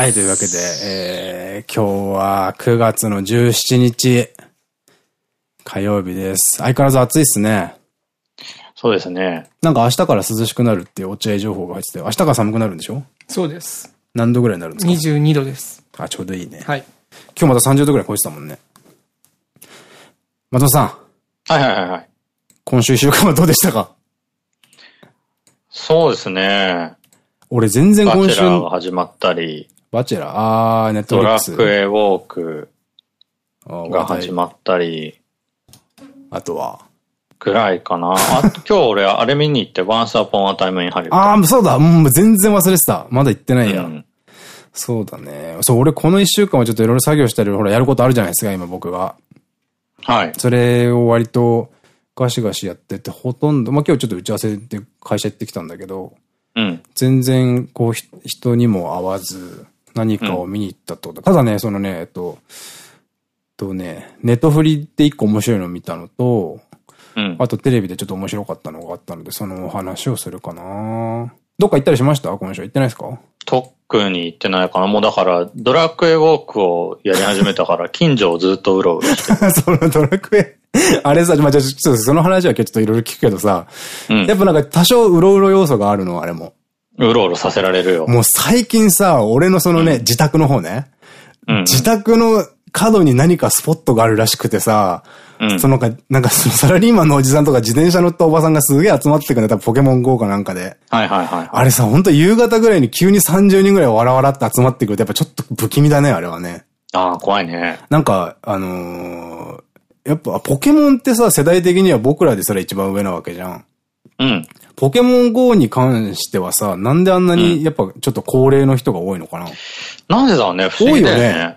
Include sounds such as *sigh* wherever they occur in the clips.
はい、というわけで、えー、今日は9月の17日、火曜日です。相変わらず暑いっすね。そうですね。なんか明日から涼しくなるっていう落合情報が入ってて、明日から寒くなるんでしょ？そうです。何度ぐらいになるんですか？22度です。あ、ちょうどいいね。はい。今日また30度ぐらい超えてたもんね。松本さん、はいはいはいはい。今週1週間はどうでしたか？そうですね。俺全然今週バチェラ、ーが始まったり、バチェラー、あー、ネットドラフリックスクエウォークが始まったり、あとは？ぐらいかな。あ今日俺あれ見に行って、Once Upon a Time in Hollywood。あー、そうだ、もう全然忘れてた。まだ行ってないや。うんそうだね。そう、俺この一週間はちょっといろいろ作業したり、ほら、やることあるじゃないですか、今僕が。はい。それを割とガシガシやってて、ほとんど、まあ今日ちょっと打ち合わせで会社行ってきたんだけど、うん。全然こうひ人にも会わず、何かを見に行ったってこと。ただね、そのね、えっと、とね、ネットフリって一個面白いの見たのと、うん。あとテレビでちょっと面白かったのがあったので、そのお話をするかなどっか行ったりしました？今週行ってないですか？特に行ってないかな。もうだから、ドラクエウォークをやり始めたから、*laughs* 近所をずっとうろうろして。*laughs* そのドラクエ？あれさ、まあ、じゃょっとその話はちょっといろいろ聞くけどさ、うんやっぱなんか多少うろうろ要素があるの、あれも。うろうろさせられるよ。もう最近さ、俺のそのね、自宅の方ね、うん。自宅の角に何かスポットがあるらしくてさ、うんそのか、なんかそのサラリーマンのおじさんとか自転車乗ったおばさんがすげえ集まってくるんだ、多分ポケモン GO かなんかで。はいはいはい。あれさ、ほんと夕方ぐらいに急に30人ぐらいわらわらって集まってくると、やっぱちょっと不気味だね、あれはね。ああ、怖いね。なんか、あのーやっぱポケモンってさ、世代的には僕らですら一番上なわけじゃん。うん。ポケモン GO に関してはさ、なんであんなにやっぱちょっと高齢の人が多いのかな、なんでだろうね、不思議だよ多いよね。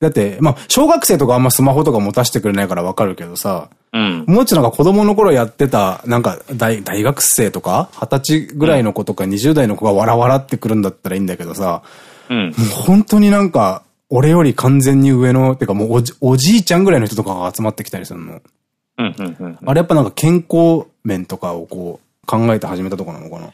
だって、まあ、小学生とかあんまスマホとか持たせてくれないからわかるけどさ、うん。もうちょいなんか子供の頃やってた、なんか大、大学生とか二十歳ぐらいの子とか20代の子がわらわらってくるんだったらいいんだけどさ、うん。もう本当になんか、俺より完全に上の、てかもうおじおじいちゃんぐらいの人とかが集まってきたりするの。うん、うん、うん。あれやっぱなんか健康面とかをこう考えて始めたとこなのかな。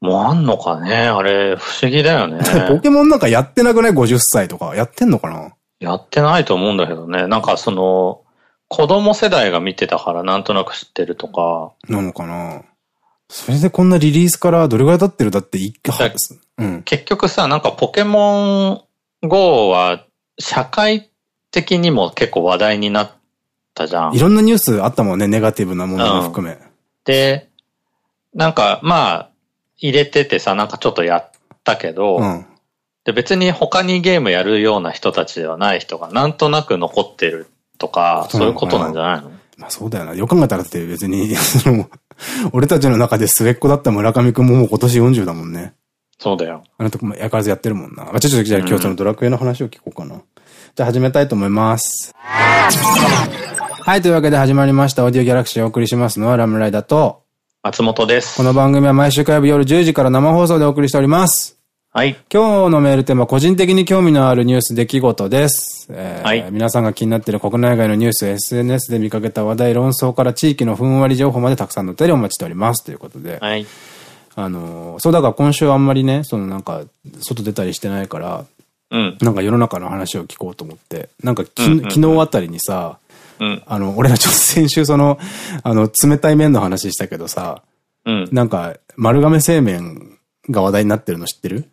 もうあんのかねあれ、不思議だよね。*laughs* ポケモンなんかやってなくない ?50 歳とか。やってんのかな？やってないと思うんだけどね。なんかその、子供世代が見てたからなんとなく知ってるとか、なのかな？それでこんなリリースからどれぐらい経ってるだって一回だ、うん。結局さ、なんかポケモン GO は社会的にも結構話題になったじゃんい。ろんなニュースあったもんね、ネガティブなものも含め。で、なんかまあ、入れててさ、なんかちょっとやったけど、うん。で別に他にゲームやるような人たちではない人がなんとなく残ってるとか、そういうことなんじゃないの？まあそうだよな。よく考えたらだって別に、*laughs* その、俺たちの中で末っ子だった村上くんももう今年40だもんね。そうだよ。あのとこもやからずやってるもんな。まあちょっとじゃあ今日そのドラクエの話を聞こうかな。じゃあ始めたいと思います。はい、というわけで始まりました。オーディオギャラクシーをお送りしますのはラムライダーと、松本です。この番組は毎週火曜日夜10時から生放送でお送りしております。はい。今日のメールテーマ、個人的に興味のあるニュース、出来事です。えーはい皆さんが気になっている国内外のニュース、SNS で見かけた話題、論争から地域のふんわり情報までたくさんのお便りをお待ちしております。ということで。はい。あのーそうだから今週あんまりね、そのなんか、外出たりしてないから、うん。なんか世の中の話を聞こうと思って、なんか昨日あたりにさ、うん。あの、俺らちょっと先週その、あの、冷たい麺の話したけどさ、うん。なんか、丸亀製麺が話題になってるの知ってる？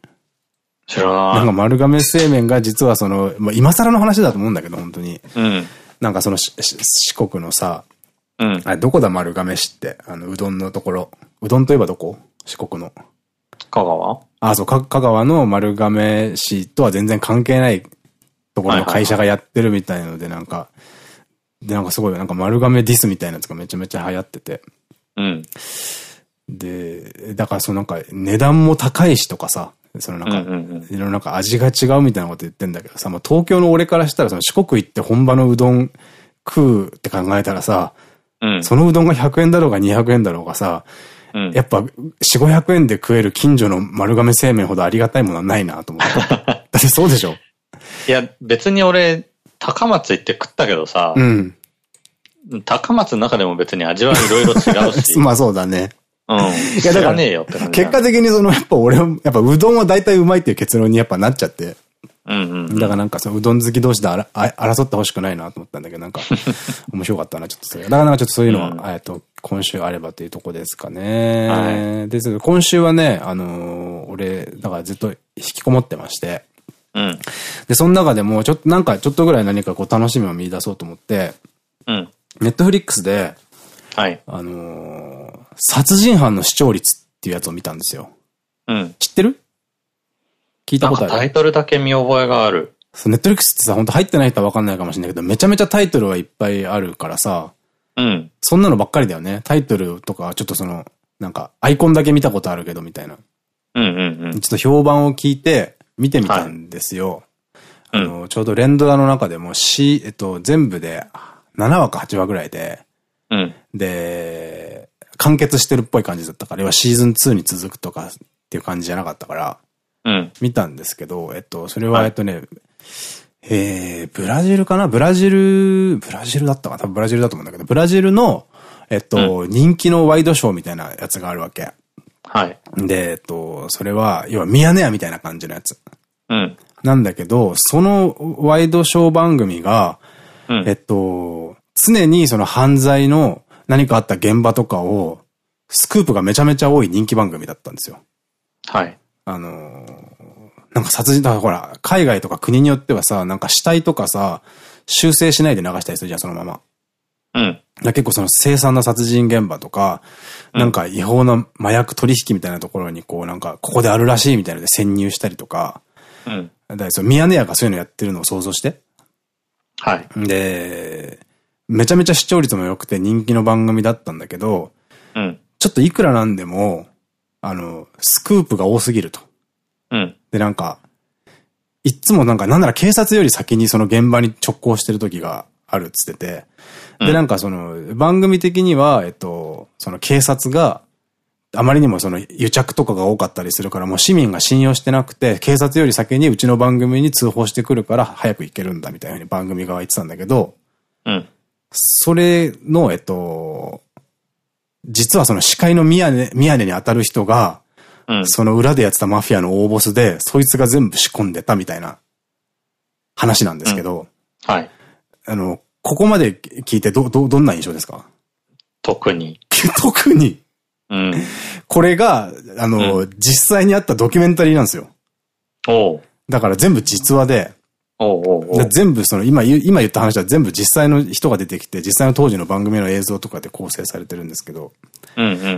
知らなんない。か丸亀製麺が実はその、まあ、今更の話だと思うんだけど、本当に。うん。なんかその四国のさ、うん。あれどこだ丸亀市って、あの、うどんのところ。うどんといえばどこ？四国の。香川？あ、そう、か香川の丸亀市とは全然関係ないところの会社がやってるみたいので、なんか、で、なんかすごい、なんか丸亀ディスみたいなやつがめちゃめちゃ流行ってて。うん。で、だからそのなんか値段も高いしとかさ、そのなんか、いろんか味が違うみたいなこと言ってんだけどさ、まあ、東京の俺からしたらその四国行って本場のうどん食うって考えたらさ、うん。そのうどんが100円だろうが200円だろうがさ、うんやっぱ4、500円で食える近所の丸亀製麺ほどありがたいものはないなと思って。*laughs* だってそうでしょ？いや、別に俺、高松行って食ったけどさ、うん。高松の中でも別に味はいろいろ違うし、*laughs* まあそうだね。うん。いや、だからねえよって感じ。結果的にその、やっぱ俺、やっぱうどんは大体うまいっていう結論にやっぱなっちゃって。うんうん、だからなんかそのうどん好き同士で争ってほしくないなと思ったんだけど、なんか *laughs* 面白かったな、ちょっとそれ。だからなんかちょっとそういうのは、うん、えっと、今週あればというとこですかね。はい、です今週はね、あのー、俺、だからずっと引きこもってまして。うん。で、その中でも、ちょっとなんかちょっとぐらい何かこう楽しみを見出そうと思って、うん。ネットフリックスで、はい。あのー、殺人犯の視聴率っていうやつを見たんですよ。うん。知ってる？聞いたことある？タイトルだけ見覚えがある。そう、ネットフリックスってさ、本当入ってない人はわかんないかもしれないけど、めちゃめちゃタイトルはいっぱいあるからさ、うん。そんなのばっかりだよね。タイトルとか、ちょっとその、なんか、アイコンだけ見たことあるけど、みたいな。うんうんうん。ちょっと評判を聞いて、見てみたんですよ。はい、あの、うん、ちょうど連ドラの中でも、し、えっと、全部で、7話か8話ぐらいで、うん。で、完結してるっぽい感じだったから、要はシーズン2に続くとかっていう感じじゃなかったから、うん。見たんですけど、えっと、それは、えっとね、えー、ブラジルかな？ブラジル、ブラジルだったかな？多分ブラジルだと思うんだけど、ブラジルの、えっと、うん、人気のワイドショーみたいなやつがあるわけ。はい。で、えっと、それは、要はミヤネ屋みたいな感じのやつ。うん。なんだけど、そのワイドショー番組が、うん、えっと、常にその犯罪の何かあった現場とかを、スクープがめちゃめちゃ多い人気番組だったんですよ。はい。あのなんか殺人、だからほら、海外とか国によってはさ、なんか死体とかさ、修正しないで流したりするじゃん、そのまま。うん。結構その凄惨な殺人現場とか、うん、なんか違法な麻薬取引みたいなところにこうなんか、ここであるらしいみたいなので潜入したりとか、うん。だからそのミヤネ屋がそういうのやってるのを想像して。はい。で、めちゃめちゃ視聴率も良くて人気の番組だったんだけど、うん。ちょっといくらなんでも、あの、スクープが多すぎると。うん。で、なんか、いつもなんか、なんなら警察より先にその現場に直行してる時があるっつってて、で、なんかその、番組的には、えっと、その警察が、あまりにもその癒着とかが多かったりするから、もう市民が信用してなくて、警察より先にうちの番組に通報してくるから早く行けるんだみたいなに番組側言ってたんだけど、うん。それの、えっと、実はその司会の宮根、宮根に当たる人が、その裏でやってたマフィアの大ボスで、そいつが全部仕込んでたみたいな話なんですけど、うん、はい。あの、ここまで聞いてど、ど、どんな印象ですか？特に。*laughs* 特に？うん。これが、あの、うん、実際にあったドキュメンタリーなんですよ。おだから全部実話で、全部その今、今言った話は全部実際の人が出てきて、実際の当時の番組の映像とかで構成されてるんですけど、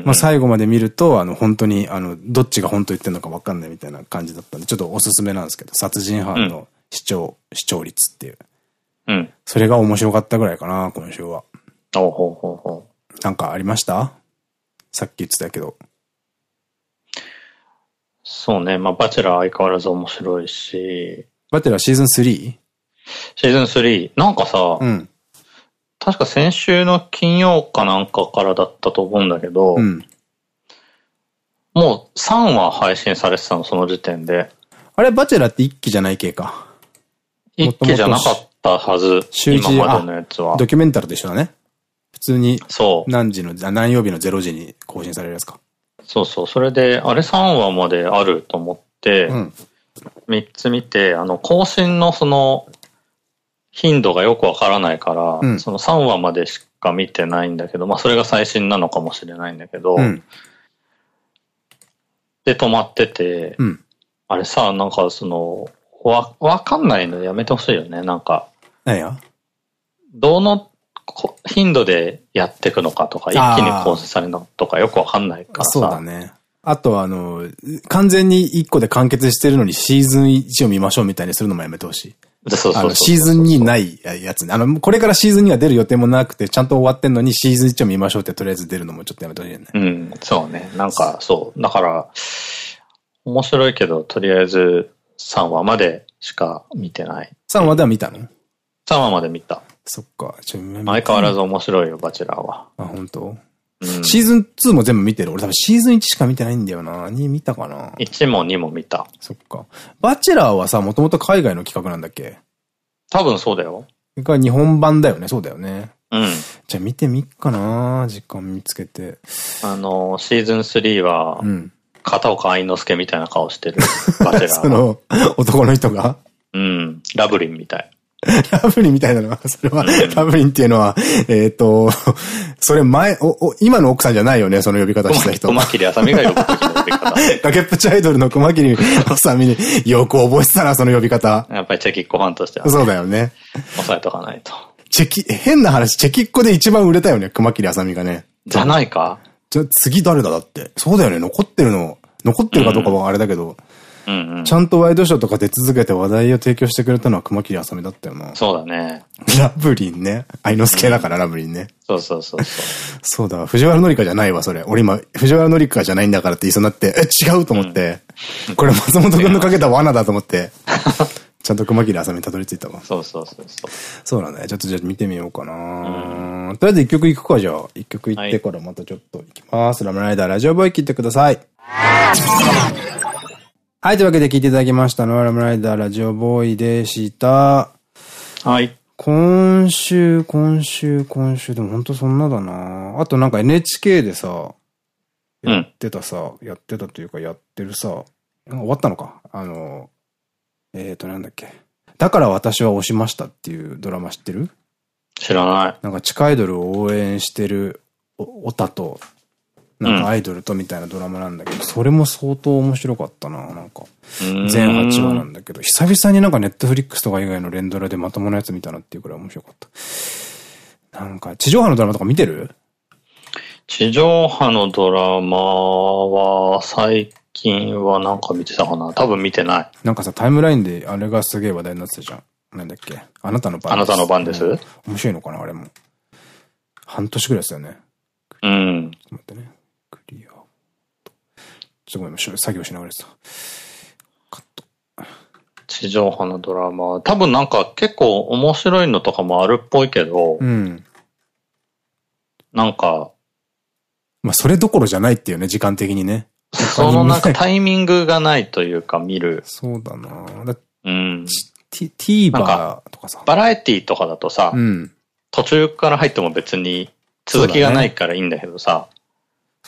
まあ最後まで見ると、あの本当に、あの、どっちが本当言ってるのか分かんないみたいな感じだったんで、ちょっとおすすめなんですけど、殺人犯の視聴、うん、視聴率っていう。うん。それが面白かったぐらいかな、今週は。ほうほうほうほう。なんかありました？さっき言ってたけど。そうね。まあ、バチェラー相変わらず面白いし、バテラシーズン 3? シーズン3。なんかさ、うん、確か先週の金曜かなんかからだったと思うんだけど、うん、もう3話配信されてたの、その時点で。あれ、バチェラって1期じゃない系か。1期じゃなかったはず。週1今までのやつは。ドキュメンタルでしょうね。普通に。そう。何時の、何曜日の0時に更新されるやつか。そうそう。それで、あれ3話まであると思って、うん、3つ見て、あの、更新のその、頻度がよくわからないから、うん、その3話までしか見てないんだけど、まあそれが最新なのかもしれないんだけど、うん、で止まってて、うん、あれさ、なんかその、わ、わかんないのやめてほしいよね、なんか。何やどの頻度でやっていくのかとか、一気に更新されるのとかよくわかんないからさ。そうだね。あとあの、完全に1個で完結してるのにシーズン1を見ましょうみたいにするのもやめてほしい。あの、シーズン2ないやつね。あの、これからシーズン2は出る予定もなくて、ちゃんと終わってんのにシーズン1を見ましょうってとりあえず出るのもちょっとやめてほしいよね。うん、そうね。なんか、そう。だから、面白いけど、とりあえず3話までしか見てない。3話では見たの ?3 話まで見た。そっか。相変わらず面白いよ、バチェラーは。あ、本当？シーズン2も全部見てる？俺多分シーズン1しか見てないんだよな。2見たかな ?1 も2も見た。そっか。バチェラーはさ、もともと海外の企画なんだっけ？多分そうだよ。それから日本版だよね。そうだよね。うん。じゃあ見てみっかな時間見つけて。あの、シーズン3は、うん。片岡愛之助みたいな顔してる *laughs* バチェラー。その、男の人が？うん。ラブリンみたい。ラブリンみたいなの？は、*laughs* それは、ラブリンっていうのは、えっと、それ前、お、お、今の奥さんじゃないよね、その呼び方した人。熊切あさみが呼ぶ時の呼び方。崖っぷちアイドルの熊切あさみによく覚えてたな、その呼び方。やっぱりチェキッコファンとしては、ね。そうだよね。押さえとかないと。チェキ、変な話、チェキッコで一番売れたよね、熊切あさみがね。じゃないか？じゃ、次誰だだって。そうだよね、残ってるの。残ってるかどうかはあれだけど。ちゃんとワイドショーとか出続けて話題を提供してくれたのは熊切あさみだったよな。そうだね。ラブリンね。愛之助だから、ラブリンね。そうそうそうそう。そうだ、藤原紀香じゃないわ、それ。俺今、藤原紀香じゃないんだからって言いそうになって、え、違うと思って、これ松本くんのかけた罠だと思って、*laughs* ちゃんと熊切あさみにたどり着いたわ。そうそうそうそう。そうだね。ちょっとじゃあ見てみようかな、とりあえず一曲いくか、じゃあ。一曲いってからまたちょっといきます。ラムライダーラジオボーイ切ってください。はい、というわけで聞いていただきましたのは、ラムライダーラジオボーイでした。はい。今週、今週、今週、でも本当そんなだなあとなんか NHK でさ、やってたさ、うん、やってたというかやってるさ、終わったのかあの、えーとなんだっけ。だから私は押しましたっていうドラマ知ってる？知らない。なんか地下アイドルを応援してるオタとなんかアイドルとみたいなドラマなんだけど、うん、それも相当面白かったな、なんか。全8話なんだけど、久々になんかネットフリックスとか以外の連ドラでまともなやつ見たなっていうくらい面白かった。なんか、地上波のドラマとか見てる？地上波のドラマは、最近はなんか見てたかな多分見てない。なんかさ、タイムラインであれがすげえ話題になってたじゃん。なんだっけ？あなたの番です。あなたの番です、面白いのかなあれも。半年ぐらいですよね。うん。ちょっと待ってね。ちょっとごめん、作業しながらさ。カット。地上波のドラマ。多分なんか結構面白いのとかもあるっぽいけど、うん。なんか、まあそれどころじゃないっていうね、時間的にね。そのなんかタイミングがないというか見る。そうだなだうん。TVer とかさ。バラエティとかだとさ、うん、途中から入っても別に続きがないからいいんだけどさ。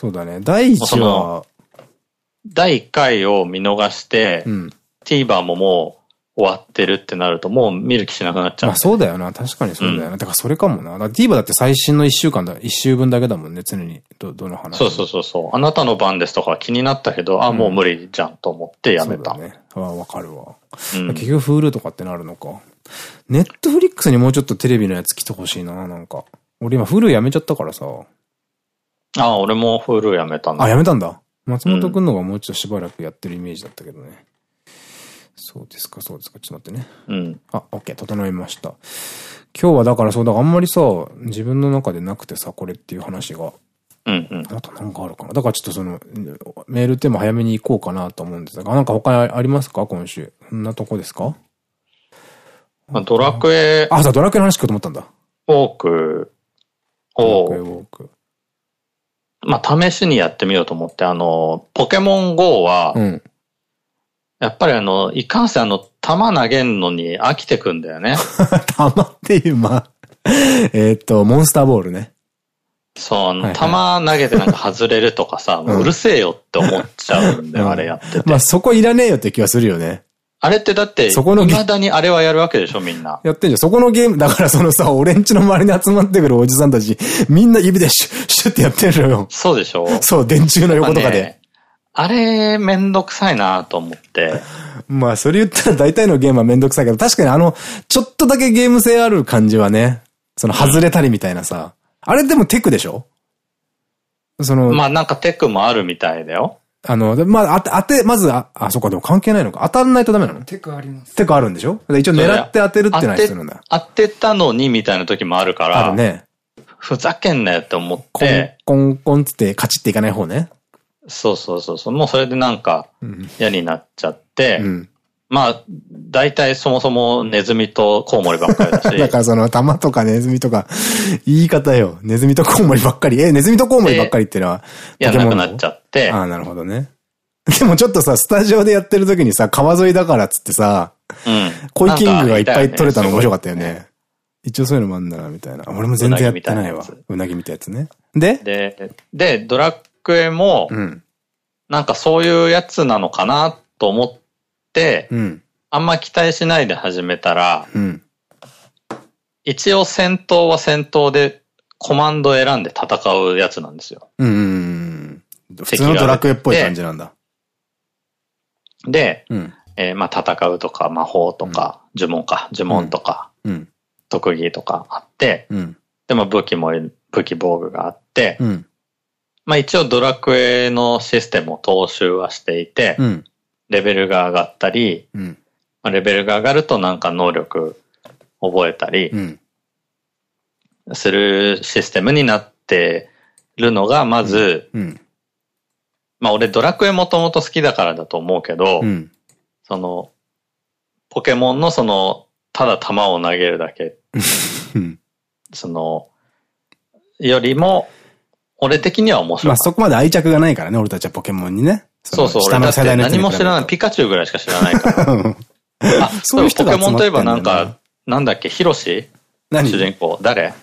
そうだね。第一話第1回を見逃して、うん、TVer ももう終わってるってなると、もう見る気しなくなっちゃう。まあそうだよな。確かにそうだよな。うん、だからそれかもな。TVer だって最新の1週間だ、1週分だけだもんね、常に。ど、どの話。そうそうそうそう。あなたの番ですとか気になったけど、うん、あ、もう無理じゃんと思ってやめた。そうだね。あわかるわ。うん、結局 Hulu とかってなるのか。ネットフリックスにもうちょっとテレビのやつ来てほしいな、なんか。俺今 Hulu やめちゃったからさ。ああ、俺も Hulu やめたんだ。あ、やめたんだ。松本くんのがもうちょっとしばらくやってるイメージだったけどね。そうですか、そうですか。ちょっと待ってね。うん。あ、OK、整いました。今日はだからそうだ、あんまりさ、自分の中でなくてさ、これっていう話が。うんうん。あとなんかあるかな。だからちょっとその、メールテーマ早めに行こうかなと思うんですが、なんか他ありますか？今週。そんなとこですか？ドラクエ。あ、さ、ドラクエの話聞こうと思ったんだ。ウォークウォーク。まあ、試しにやってみようと思って、あの、ポケモン GO は、うん、やっぱりあの、いかんせんあの、弾投げんのに飽きてくんだよね。*laughs* 弾っていう、まあ、えっと、モンスターボールね。そう、あの、弾投げてなんか外れるとかさ、ううるせえよって思っちゃうんだよ、あれやってて。まあそこいらねえよって気がするよね。あれってだって、そこの未だにあれはやるわけでしょ、みんな。やってんじゃん。そこのゲーム、だからそのさ、俺んちの周りに集まってくるおじさんたち、みんな指でシュッ、シュッってやってるのよ。そうでしょそう、電柱の横とかで。ね、あれ、めんどくさいなと思って。*laughs* まあ、それ言ったら大体のゲームはめんどくさいけど、確かにあの、ちょっとだけゲーム性ある感じはね、その外れたりみたいなさ。うん、あれでもテクでしょ？その。まあなんかテクもあるみたいだよ。あの、まあ、当て、まず、あ、あ、そっか、でも関係ないのか。当たんないとダメなのテクあります。テクあるんでしょ？一応狙って当てるってのはするんだ。当てたのにみたいな時もあるから。あるね。ふざけんなよって思って。コンコンつってカチっていかない方ね。そうそうそうそう。もうそれでなんか嫌になっちゃって。うん、まあ、大体そもそもネズミとコウモリばっかりだし。*laughs* だからその玉とかネズミとか、言い方よ。ネズミとコウモリばっかり。え、ネズミとコウモリばっかりっていうのは。やらなくなっちゃって。ああ、なるほどね。でもちょっとさ、スタジオでやってる時にさ、川沿いだからっつってさ、うん。コイキングがいっぱい取れたの面白かったよね。一応そういうのもあんだな、みたいな。俺も全然やってないわ。うなぎみたいなやつね。で？で、で、ドラクエも、うん、なんかそういうやつなのかなと思って、うん、あんま期待しないで始めたら、うん、一応戦闘は戦闘でコマンド選んで戦うやつなんですよ。うん。普通のドラクエっぽい感じなんだ。で、うん、えー、まあ戦うとか魔法とか、呪文か、呪文とか、特技とかあって、でも武器も、武器防具があって、まあ一応ドラクエのシステムを踏襲はしていて、レベルが上がったり、まあ、レベルが上がるとなんか能力覚えたり、するシステムになってるのが、まず、まあ俺ドラクエもともと好きだからだと思うけど、その、ポケモンのその、ただ弾を投げるだけ。その、よりも、俺的には面白い。まあそこまで愛着がないからね、俺たちはポケモンにね。そうそう、俺だって何も知らない。ピカチュウぐらいしか知らないから。*laughs* あ、そういう人ポケモンといえばなんか、なんだっけ、ヒロシ？主人公。誰？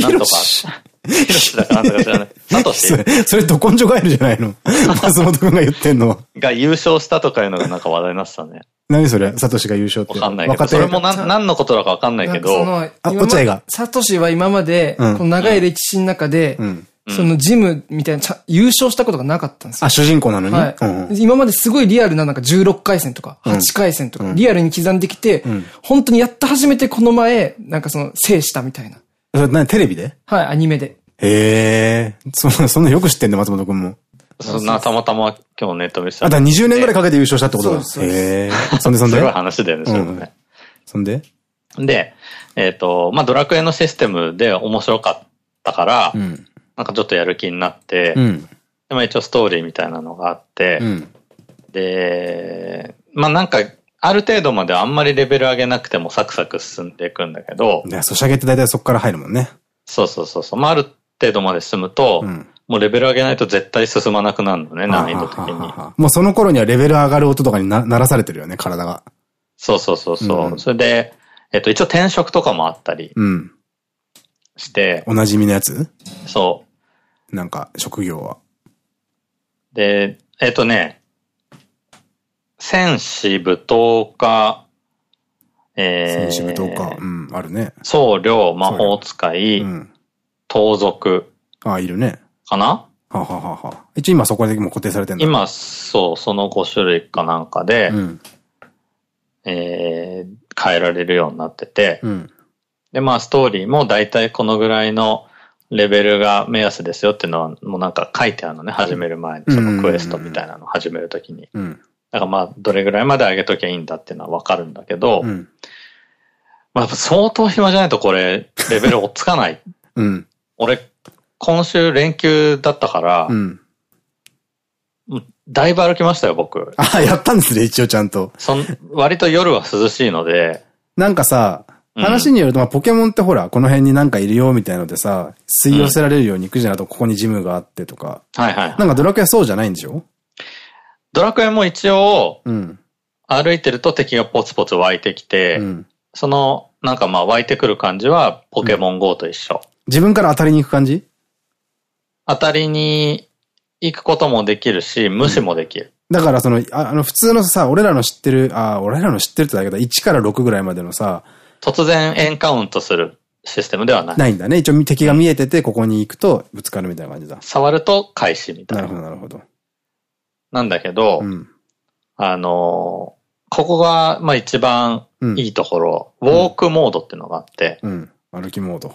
なんとか。*laughs* ヒロシだかなんとか知らない。サトシ？それ、ど根性ガエルじゃないの *laughs* 松本くんが言ってんの。が優勝したとかいうのがなんか話題になってたね。何それ？サトシが優勝って。わかんないけど。それも何何のことだかわかんないけど。あ、落合が。サトシは今まで、この長い歴史の中で、そのジムみたいな、優勝したことがなかったんですよ。あ、主人公なのに？はい。今まですごいリアルななんか16回戦とか、8回戦とか、リアルに刻んできて、本当にやっと初めてこの前、なんかその、制したみたいな。それ何テレビで？はい、アニメで。へえ、そんな、そんなよく知ってんだ、松本くんも。そんな、たまたま今日ネット見せた。あ、だ20年ぐらいかけて優勝したってことだ。そうへえ。そんでそんで？すごい話だよね、それもね。そんで？で、えっと、まあ、ドラクエのシステムで面白かったから、なんかちょっとやる気になって、でも一応ストーリーみたいなのがあって、で、まあ、なんか、ある程度まであんまりレベル上げなくてもサクサク進んでいくんだけど。ね、ソシャゲって大体そこから入るもんね。そうそうそうそう。まあ、ある程度まで進むと、うん、もうレベル上げないと絶対進まなくなるのね、難易度的に。もうその頃にはレベル上がる音とかにならされてるよね、体が。そうそうそうそう。うん、それで、えっと、一応転職とかもあったりして。おなじみのやつ？そう。なんか、職業は？で、えっとね、戦士、舞踏家、えー、戦士、舞踏家、うん、あるね。僧侶、魔法使い、うん、盗賊。ああ、いるね。かな？はははは。一応今そこでも固定されてる今、そう、その5種類かなんかで、うん、えー、変えられるようになってて、うん、で、まあ、ストーリーも大体このぐらいのレベルが目安ですよっていうのは、もうなんか書いてあるのね、始める前に、そのクエストみたいなの始めるときに。うんだからまあ、どれぐらいまで上げときゃいいんだっていうのはわかるんだけど、うん、まあ相当暇じゃないとこれ、レベル追っつかない。*laughs* うん、俺、今週連休だったから、うん、だいぶ歩きましたよ、僕。あ、やったんですね、一応ちゃんと。そん割と夜は涼しいので。なんかさ、話によると、まあ、ポケモンってほら、この辺になんかいるよみたいのでさ、吸い寄せられるように行くじゃないと、ここにジムがあってとか。はいはい。なんかドラクエはそうじゃないんでしょ？ドラクエも一応、うん、歩いてると敵がポツポツ湧いてきて、うん、その、なんかまあ湧いてくる感じはポケモン GO と一緒。自分から当たりに行く感じ？当たりに行くこともできるし、無視もできる。だからその、あの、普通のさ、俺らの知ってる、あ、俺らの知ってるってだけど、1から6ぐらいまでのさ、突然エンカウントするシステムではない。ないんだね。一応敵が見えてて、ここに行くとぶつかるみたいな感じだ。触ると開始みたいな。なるほど、なるほど。なんだけど、うん、あの、ここが、まあ一番いいところ、うん、ウォークモードっていうのがあって、うん、歩きモード。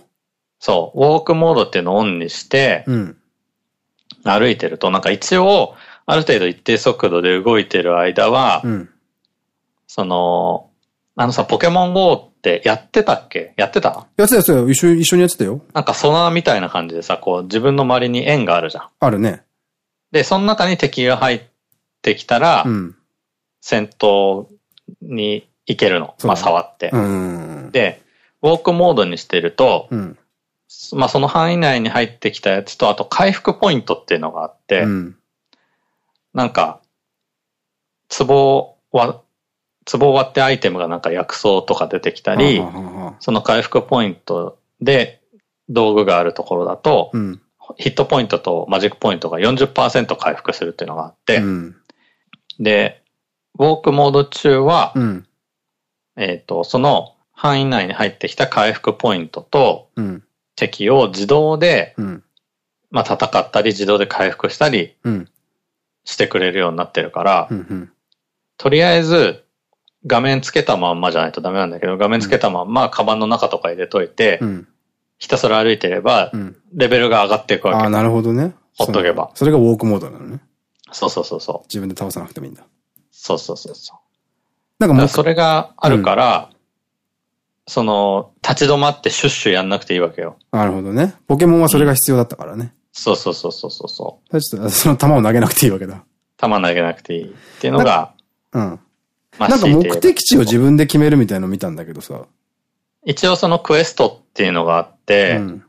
そう、ウォークモードっていうのをオンにして、歩いてると、なんか一応、ある程度一定速度で動いてる間は、その、あのさ、ポケモン GO ってやってたっけ？やってた？やってたやつよ。一緒一緒にやってたよ。なんかソナーみたいな感じでさ、こう自分の周りに円があるじゃん。あるね。で、その中に敵が入ってきたら、うん、戦闘に行けるの。まあ、触って。で、ウォークモードにしてると、うん、まあ、その範囲内に入ってきたやつと、あと回復ポイントっていうのがあって、うん、なんか、壺は、壺を割ってアイテムがなんか薬草とか出てきたり、その回復ポイントで道具があるところだと、うん、ヒットポイントとマジックポイントが40%回復するっていうのがあって、うん、で、ウォークモード中は、うん、えっと、その範囲内に入ってきた回復ポイントと、敵を自動で、まあ戦ったり自動で回復したりしてくれるようになってるから、とりあえず画面つけたまんまじゃないとダメなんだけど、画面つけたまんまカバンの中とか入れといて、ひたすら歩いてれば、レベルが上がっていくわけ。ああ、なるほどね。ほっとけば。それがウォークモードなのね。そうそうそうそう。自分で倒さなくてもいいんだ。そうそうそうそう。なんかもう。それがあるから、うん、その、立ち止まってシュッシュやんなくていいわけよ。なるほどね。ポケモンはそれが必要だったからね。うん、そうそうそうそうそう。ちょっと、その球を投げなくていいわけだ。球投げなくていいっていうのが、うん。なんか目的地を自分で決めるみたいの見たんだけどさ。一応そのクエストっていうのがあって、うん、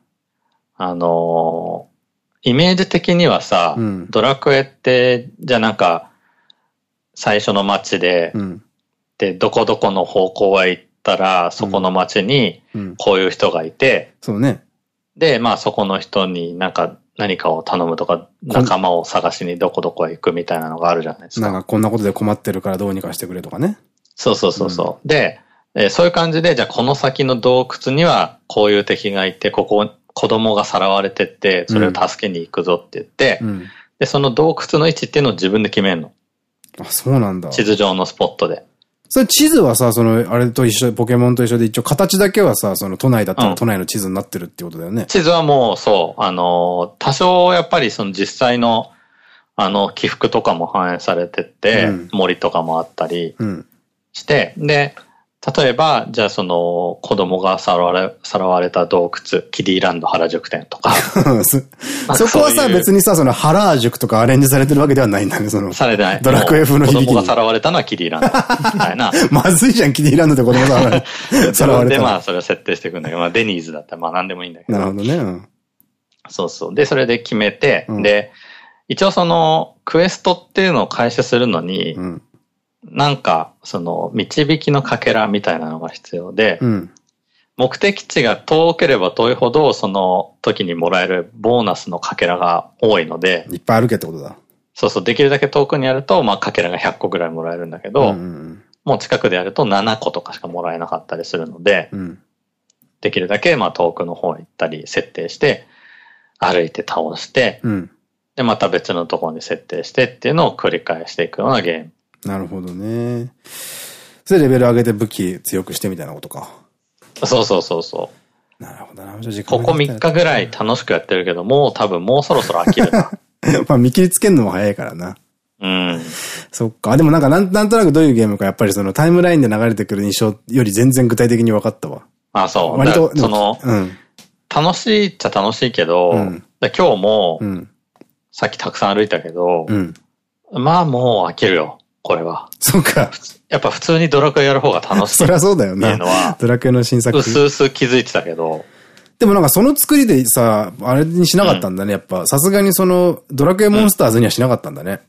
あのー、イメージ的にはさ、うん、ドラクエって、じゃあなんか、最初の街で、うん、で、どこどこの方向へ行ったら、そこの街に、こういう人がいて、そうね。で、まあそこの人になんか何かを頼むとか、仲間を探しにどこどこへ行くみたいなのがあるじゃないですか。なんかこんなことで困ってるからどうにかしてくれとかね。そうそうそうそう。うん、で、えー、そういう感じで、じゃあこの先の洞窟にはこういう敵がいて、ここ子供がさらわれてって、それを助けに行くぞって言って、うん、で、その洞窟の位置っていうのを自分で決めるの。あ、そうなんだ。地図上のスポットで。それ地図はさ、その、あれと一緒、ポケモンと一緒で一応形だけはさ、その都内だったら都内の地図になってるってことだよね。うん、地図はもう、そう、あの、多少やっぱりその実際の、あの、起伏とかも反映されてて、うん、森とかもあったりして、うん、で、例えば、じゃあその子供がさらわれ、さらわれた洞窟、キディランド原宿店とか。*laughs* そこはさ、別にさ、その原宿とかアレンジされてるわけではないんだね、その。されてない。ドラクエ風の響き。子供がさらわれたのはキディランド。みたいな。まずいじゃん、キディランドで子供がさらわれた。で、まあ、それを設定していくんだけど、まあ、デニーズだったらまあ何でもいいんだけど。なるほどね。うん、そうそう。で、それで決めて、うん、で、一応その、クエストっていうのを開始するのに、うんなんか、その、導きのかけらみたいなのが必要で、うん、目的地が遠ければ遠いほど、その時にもらえるボーナスのかけらが多いので、いっぱいあるけってことだ。そうそう、できるだけ遠くにやると、まあ、かけらが100個ぐらいもらえるんだけど、もう近くでやると7個とかしかもらえなかったりするので、うん、できるだけ、まあ、遠くの方行ったり設定して、歩いて倒して、うん、で、また別のところに設定してっていうのを繰り返していくようなゲーム。なるほどね。それでレベル上げて武器強くしてみたいなことか。そうそうそうそう。なるほどな。ここ3日ぐらい楽しくやってるけど、もう多分もうそろそろ飽きるな。*laughs* まあ見切りつけるのも早いからな。うん。そっか。でもなんかなんなんとなくどういうゲームかやっぱりそのタイムラインで流れてくる印象より全然具体的に分かったわ。あ、そう。割と、その、うん、楽しいっちゃ楽しいけど、うん、今日も、うん、さっきたくさん歩いたけど、うん、まあもう飽きるよ。これは。そうか。やっぱ普通にドラクエやる方が楽しい。そりゃそうだよな。っていうのは。ドラクエの新作。うすうす気づいてたけど。でもなんかその作りでさ、あれにしなかったんだね、やっぱ。さすがにその、ドラクエモンスターズにはしなかったんだね。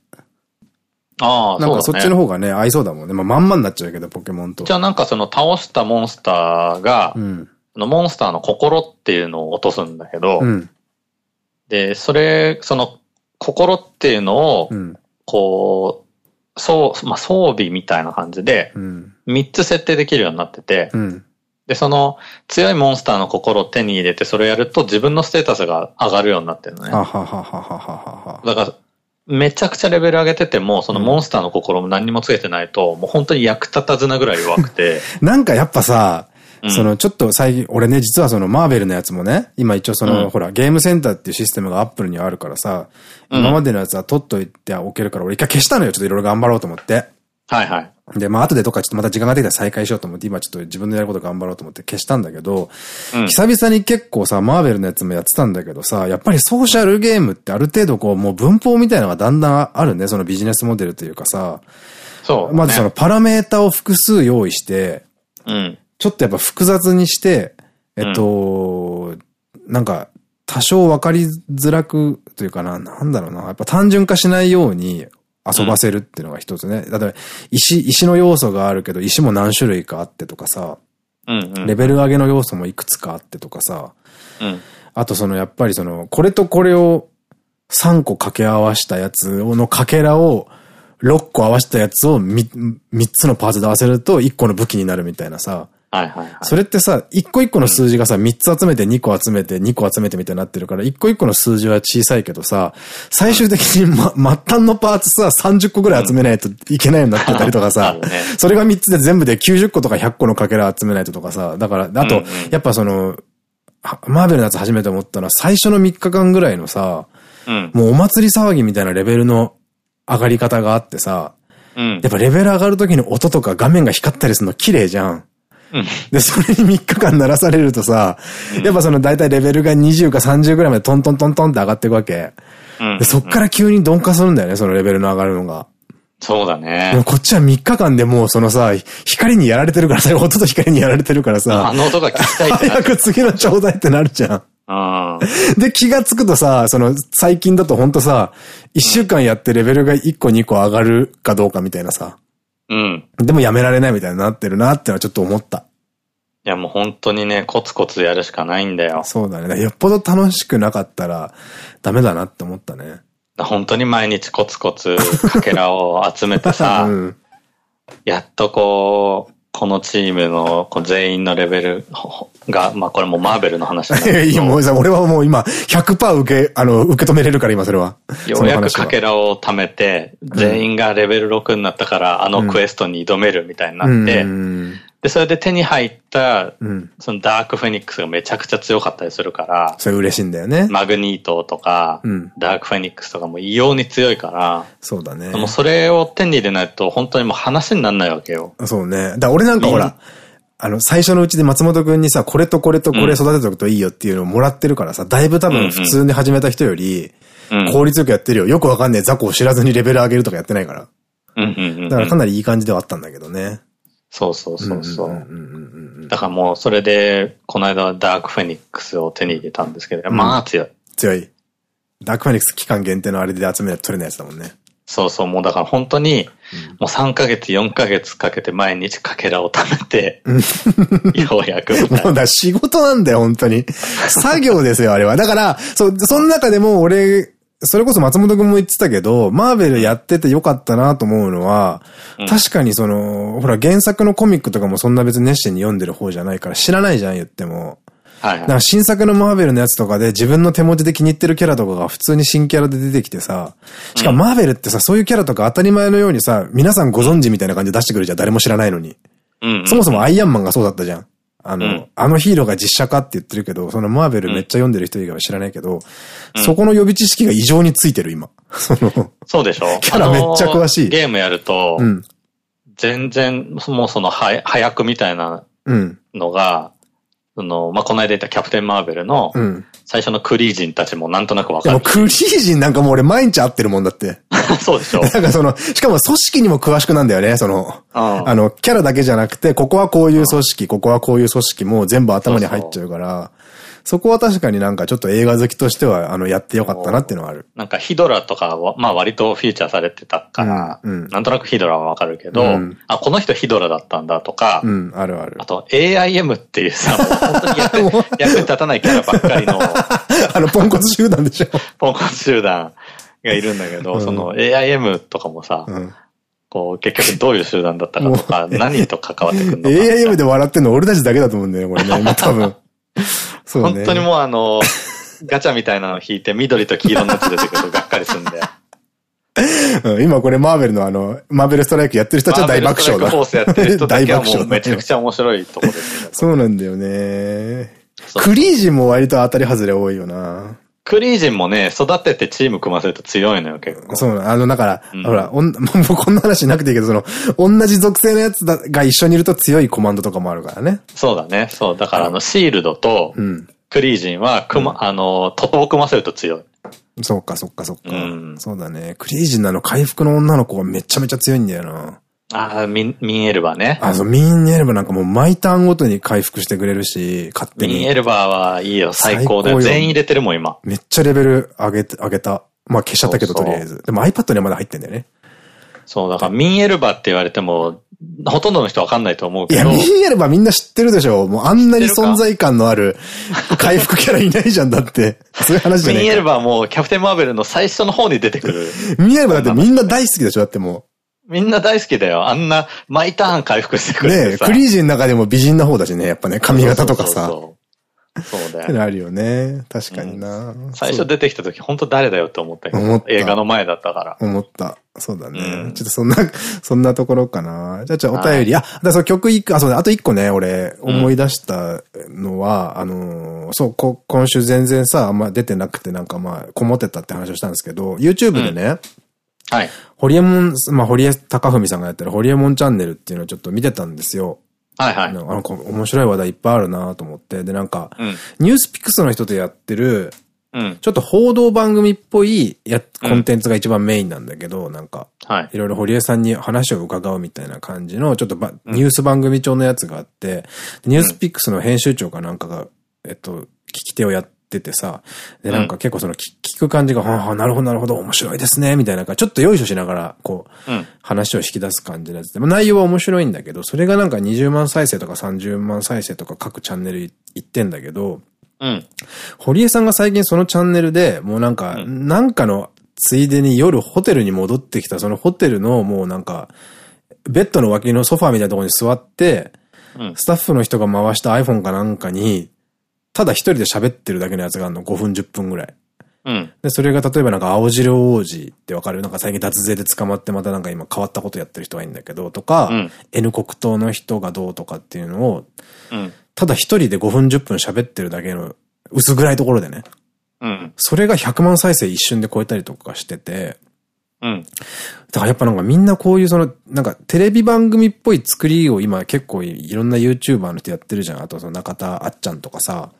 ああ、なんかそっちの方がね、合いそうだもんね。まあまんまになっちゃうけど、ポケモンと。じゃあなんかその倒したモンスターが、うん、のモンスターの心っていうのを落とすんだけど、うん、で、それ、その心っていうのを、こう、そう、まあ、装備みたいな感じで、3つ設定できるようになってて、うん、で、その強いモンスターの心を手に入れてそれをやると自分のステータスが上がるようになってるのね。だから、めちゃくちゃレベル上げてても、そのモンスターの心も何にもつけてないと、もう本当に役立たずなぐらい弱くて。*laughs* なんかやっぱさ、そのちょっと最近、俺ね、実はそのマーベルのやつもね、今一応その、うん、ほら、ゲームセンターっていうシステムがアップルにはあるからさ、今までのやつは取っといておけるから、俺一回消したのよ、ちょっといろいろ頑張ろうと思って。はいはい。で、まあ後でとかちょっとまた時間が出たら再開しようと思って、今ちょっと自分のやること頑張ろうと思って消したんだけど、うん、久々に結構さ、マーベルのやつもやってたんだけどさ、やっぱりソーシャルゲームってある程度こう、もう文法みたいなのがだんだんあるね、そのビジネスモデルというかさ。そう、ね、まずそのパラメータを複数用意して、うん。ちょっとやっぱ複雑にして、えっと、うん、なんか、多少分かりづらくというかな、なんだろうな。やっぱ単純化しないように遊ばせるっていうのが一つね。例えば、石、石の要素があるけど、石も何種類かあってとかさ、レベル上げの要素もいくつかあってとかさ、うん、あとそのやっぱりその、これとこれを3個掛け合わしたやつのかけらを6個合わせたやつを 3, 3つのパーツで合わせると1個の武器になるみたいなさ。それってさ、一個一個の数字がさ、三つ集めて二個集めて二個集めてみたいになってるから、一個一個の数字は小さいけどさ、最終的にま、末端のパーツさ、30個ぐらい集めないといけないようになってたりとかさ、それが三つで全部で90個とか100個のかけら集めないととかさ、だから、あと、やっぱその、マーベルのやつ初めて思ったのは、最初の3日間ぐらいのさ、うん、もうお祭り騒ぎみたいなレベルの上がり方があってさ、うん、やっぱレベル上がる時の音とか画面が光ったりするの綺麗じゃん。で、それに3日間鳴らされるとさ、やっぱその大体レベルが20か30ぐらいまでトントントントンって上がっていくわけ。でそっから急に鈍化するんだよね、そのレベルの上がるのが。そうだね。でもこっちは3日間でもうそのさ、光にやられてるからさ、音と光にやられてるからさ。あの音が聞きたい早く次のちょうだいってなるじゃん。で、気がつくとさ、その、最近だとほんとさ、1週間やってレベルが1個2個上がるかどうかみたいなさ。うん。でもやめられないみたいになってるなってのはちょっと思った。いやもう本当にね、コツコツやるしかないんだよ。そうだね。よっぽど楽しくなかったらダメだなって思ったね。本当に毎日コツコツかけらを集めてさ、*laughs* うん、やっとこう、このチームの全員のレベルが、まあこれもマーベルの話なんだけど。*laughs* いや、もうさ、俺はもう今100%受け、あの、受け止めれるから今それは。ようやくかけらを貯めて、全員がレベル6になったから、あのクエストに挑めるみたいになって、で、それで手に入った、うん、そのダークフェニックスがめちゃくちゃ強かったりするから、それ嬉しいんだよね。マグニートとか、うん、ダークフェニックスとかも異様に強いから、そうだね。もうそれを手に入れないと本当にもう話にならないわけよ。そうね。だ俺なんかほら、あの、最初のうちで松本くんにさ、これとこれとこれ育てておくといいよっていうのをもらってるからさ、だいぶ多分普通に始めた人より、効率よくやってるよ。よくわかんねえ雑魚を知らずにレベル上げるとかやってないから。だからかなりいい感じではあったんだけどね。そうそうそうそう。だからもうそれで、この間はダークフェニックスを手に入れたんですけど、まあ強い。強い。ダークフェニックス期間限定のあれで集め取れないやつだもんね。そうそう、もうだから本当に、もう3ヶ月、4ヶ月かけて毎日かけらを貯めて、*laughs* ようやく。もうだ、仕事なんだよ、本当に。作業ですよ、あれは。だから、そ、その中でも俺それこそ松本くんも言ってたけど、マーベルやっててよかったなと思うのは、うん、確かにその、ほら原作のコミックとかもそんな別に熱心に読んでる方じゃないから知らないじゃん言っても。だから新作のマーベルのやつとかで自分の手文字で気に入ってるキャラとかが普通に新キャラで出てきてさ、しかもマーベルってさ、そういうキャラとか当たり前のようにさ、皆さんご存知みたいな感じで出してくるじゃん、誰も知らないのに。そもそもアイアンマンがそうだったじゃん。あの、うん、あのヒーローが実写化って言ってるけど、そのマーベルめっちゃ読んでる人以外は知らないけど、うん、そこの予備知識が異常についてる、今。*laughs* その、そうでしょ。キャラめっちゃ詳しい。ゲームやると、うん、全然、もうその、は、早くみたいなのが、その、まあ、この間言ったキャプテン・マーベルの、最初のクリージンたちもなんとなくわかる。クリージンなんかもう俺毎日会ってるもんだって。*laughs* そうでしょ *laughs* なんかその、しかも組織にも詳しくなんだよね、その、あの、キャラだけじゃなくて、ここはこういう組織、ここはこういう組織も全部頭に入っちゃうから、そこは確かになんかちょっと映画好きとしては、あの、やってよかったなっていうのはある。なんかヒドラとかは、まあ割とフィーチャーされてたから、うんうん、なんとなくヒドラはわかるけど、うん、あ、この人ヒドラだったんだとか、うん、あるある。あと AIM っていうさ、本当に役 *laughs* 役に立たないキャラばっかりの、*laughs* あの、ポンコツ集団でしょ。ポンコツ集団がいるんだけど、うん、その AIM とかもさ、うんこう、結局どういう集団だったかとか、何と関わってくるのか。*laughs* AIM で笑ってんの俺たちだけだと思うんだよね、これね。多分。そうね。本当にもうあの、ガチャみたいなの引いて緑と黄色のやつ出てくるとがっかりすんで。*laughs* 今これマーベルのあの、マーベルストライクやってる人たちは大爆笑だ。フォースやってる人たちはもう *laughs* めちゃくちゃ面白いとこですね。そうなんだよね。クリージンも割と当たり外れ多いよな。クリージンもね、育ててチーム組ませると強いのよ、結構。そう、あの、だから、うん、ほら、おん、*laughs* もうこんな話なくていいけど、その、同じ属性のやつが一緒にいると強いコマンドとかもあるからね。そうだね。そう。だから、あの、シールドと、クリージンは、くま、うん、あの、トトを組ませると強い。そうか、そっか、そっか。うん、そうだね。クリージンのあの、回復の女の子はめちゃめちゃ強いんだよな。ああ、ミン、ミンエルバーね。あ、そう、ミンエルバーなんかもう毎ターンごとに回復してくれるし、勝手に。ミンエルバーはいいよ、最高で。全員入れてるもん、今。めっちゃレベル上げて、上げた。まあ消しちゃったけど、とりあえず。でも iPad にはまだ入ってんだよね。そう、だからミンエルバって言われても、ほとんどの人わかんないと思うけど。いや、ミンエルバみんな知ってるでしょもうあんなに存在感のある回復キャラいないじゃんだって。*laughs* そういう話じゃないミンエルバはもうキャプテンマーベルの最初の方に出てくる。ミンエルバだってみんな大好きでしょだってもう。みんな大好きだよ。あんな毎ターン回復してくる。ねクリージーの中でも美人な方だしね、やっぱね、髪型とかさ。そうだよ。あるよね。確かにな、うん、最初出てきた時、本当誰だよって思ったけど、映画の前だったから。思った。そうだね。うん、ちょっとそんな、*laughs* そんなところかな。じゃあ、じゃあお便り、はい、あ、だその曲一個、あ、そうだ、あと一個ね、俺、思い出したのは、うん、あのー、そう、こ、今週全然さ、あんま出てなくて、なんかまあ、こもってたって話をしたんですけど、YouTube でね、はい。ホリエモン、まあ、堀江貴文さんがやってるホリエモンチャンネルっていうのをちょっと見てたんですよ。はいはい。なんか面白い話題いっぱいあるなと思って。で、なんか、うん、ニュースピックスの人とやってる、うん、ちょっと報道番組っぽいや、コンテンツが一番メインなんだけど、うん、なんか、はい。いろいろ堀江さんに話を伺うみたいな感じの、ちょっとば、ニュース番組調のやつがあって、ニュースピックスの編集長かなんかが、えっと、聞き手をやっててさ、で、なんか結構その聞く感じが、はあ、なるほどなるほど、面白いですね、みたいな、ちょっとよいしょしながら、こう、うん、話を引き出す感じのやつで、まあ、内容は面白いんだけど、それがなんか20万再生とか30万再生とか各チャンネル行ってんだけど、うん。堀江さんが最近そのチャンネルで、もうなんか、なんかのついでに夜ホテルに戻ってきた、そのホテルのもうなんか、ベッドの脇のソファーみたいなところに座って、うん、スタッフの人が回した iPhone かなんかに、ただ一人で喋ってるだけのやつがあるの、5分10分ぐらい。うん。で、それが例えばなんか青汁王子ってわかる？なんか最近脱税で捕まってまたなんか今変わったことやってる人がいいんだけど、とか、うん、N 国党の人がどうとかっていうのを、うん、ただ一人で5分10分喋ってるだけの薄暗いところでね。うん。それが100万再生一瞬で超えたりとかしてて、うん。だからやっぱなんかみんなこういうその、なんかテレビ番組っぽい作りを今結構いろんな YouTuber の人やってるじゃん。あとその中田あっちゃんとかさ。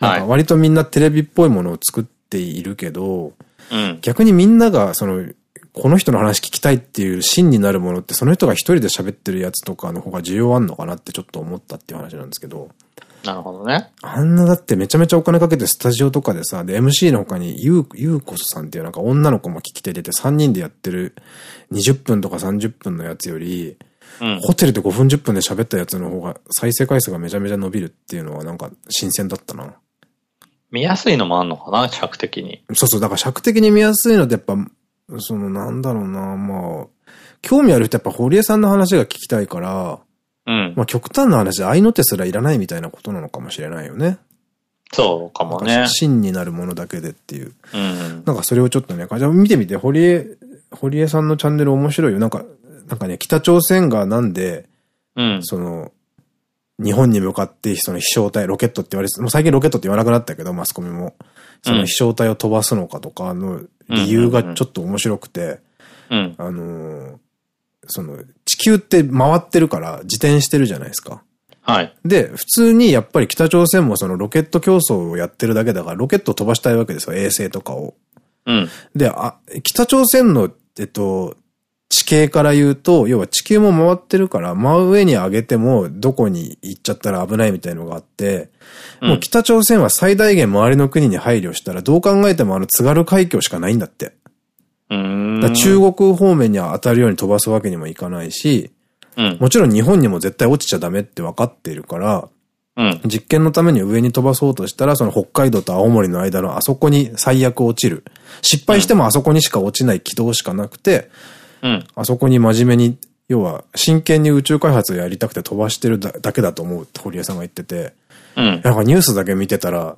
なんか割とみんなテレビっぽいものを作っているけど、うん、逆にみんながその、この人の話聞きたいっていう芯になるものってその人が一人で喋ってるやつとかの方が需要あんのかなってちょっと思ったっていう話なんですけど。なるほどね。あんなだってめちゃめちゃお金かけてスタジオとかでさ、で MC の他にゆう、ゆうこそさんっていうなんか女の子も聞き手出て3人でやってる20分とか30分のやつより、うん、ホテルで5分10分で喋ったやつの方が再生回数がめちゃめちゃ伸びるっていうのはなんか新鮮だったな。見やすいのもあんのかな尺的に。そうそう、だから尺的に見やすいのってやっぱ、そのなんだろうな、まあ、興味ある人やっぱ堀江さんの話が聞きたいから、うん。まあ極端な話で合いの手すらいらないみたいなことなのかもしれないよね。そうかもね。真になるものだけでっていう。うん。なんかそれをちょっとね、じゃ見てみて、堀江、堀江さんのチャンネル面白いよ。なんか、なんかね、北朝鮮がなんで、うん。その、日本に向かってその飛翔体、ロケットって言われて、もう最近ロケットって言わなくなったけど、マスコミも。その飛翔体を飛ばすのかとかの理由がちょっと面白くて、うん、あのー、その、地球って回ってるから自転してるじゃないですか。はい。で、普通にやっぱり北朝鮮もそのロケット競争をやってるだけだから、ロケットを飛ばしたいわけですよ、衛星とかを。うん。で、あ、北朝鮮の、えっと、地形から言うと、要は地球も回ってるから、真上に上げてもどこに行っちゃったら危ないみたいのがあって、うん、もう北朝鮮は最大限周りの国に配慮したら、どう考えてもあの津軽海峡しかないんだって。中国方面には当たるように飛ばすわけにもいかないし、うん、もちろん日本にも絶対落ちちゃダメって分かっているから、うん、実験のために上に飛ばそうとしたら、その北海道と青森の間のあそこに最悪落ちる。失敗してもあそこにしか落ちない軌道しかなくて、うん、あそこに真面目に、要は真剣に宇宙開発をやりたくて飛ばしてるだけだと思うって堀江さんが言ってて、うん、なんかニュースだけ見てたら、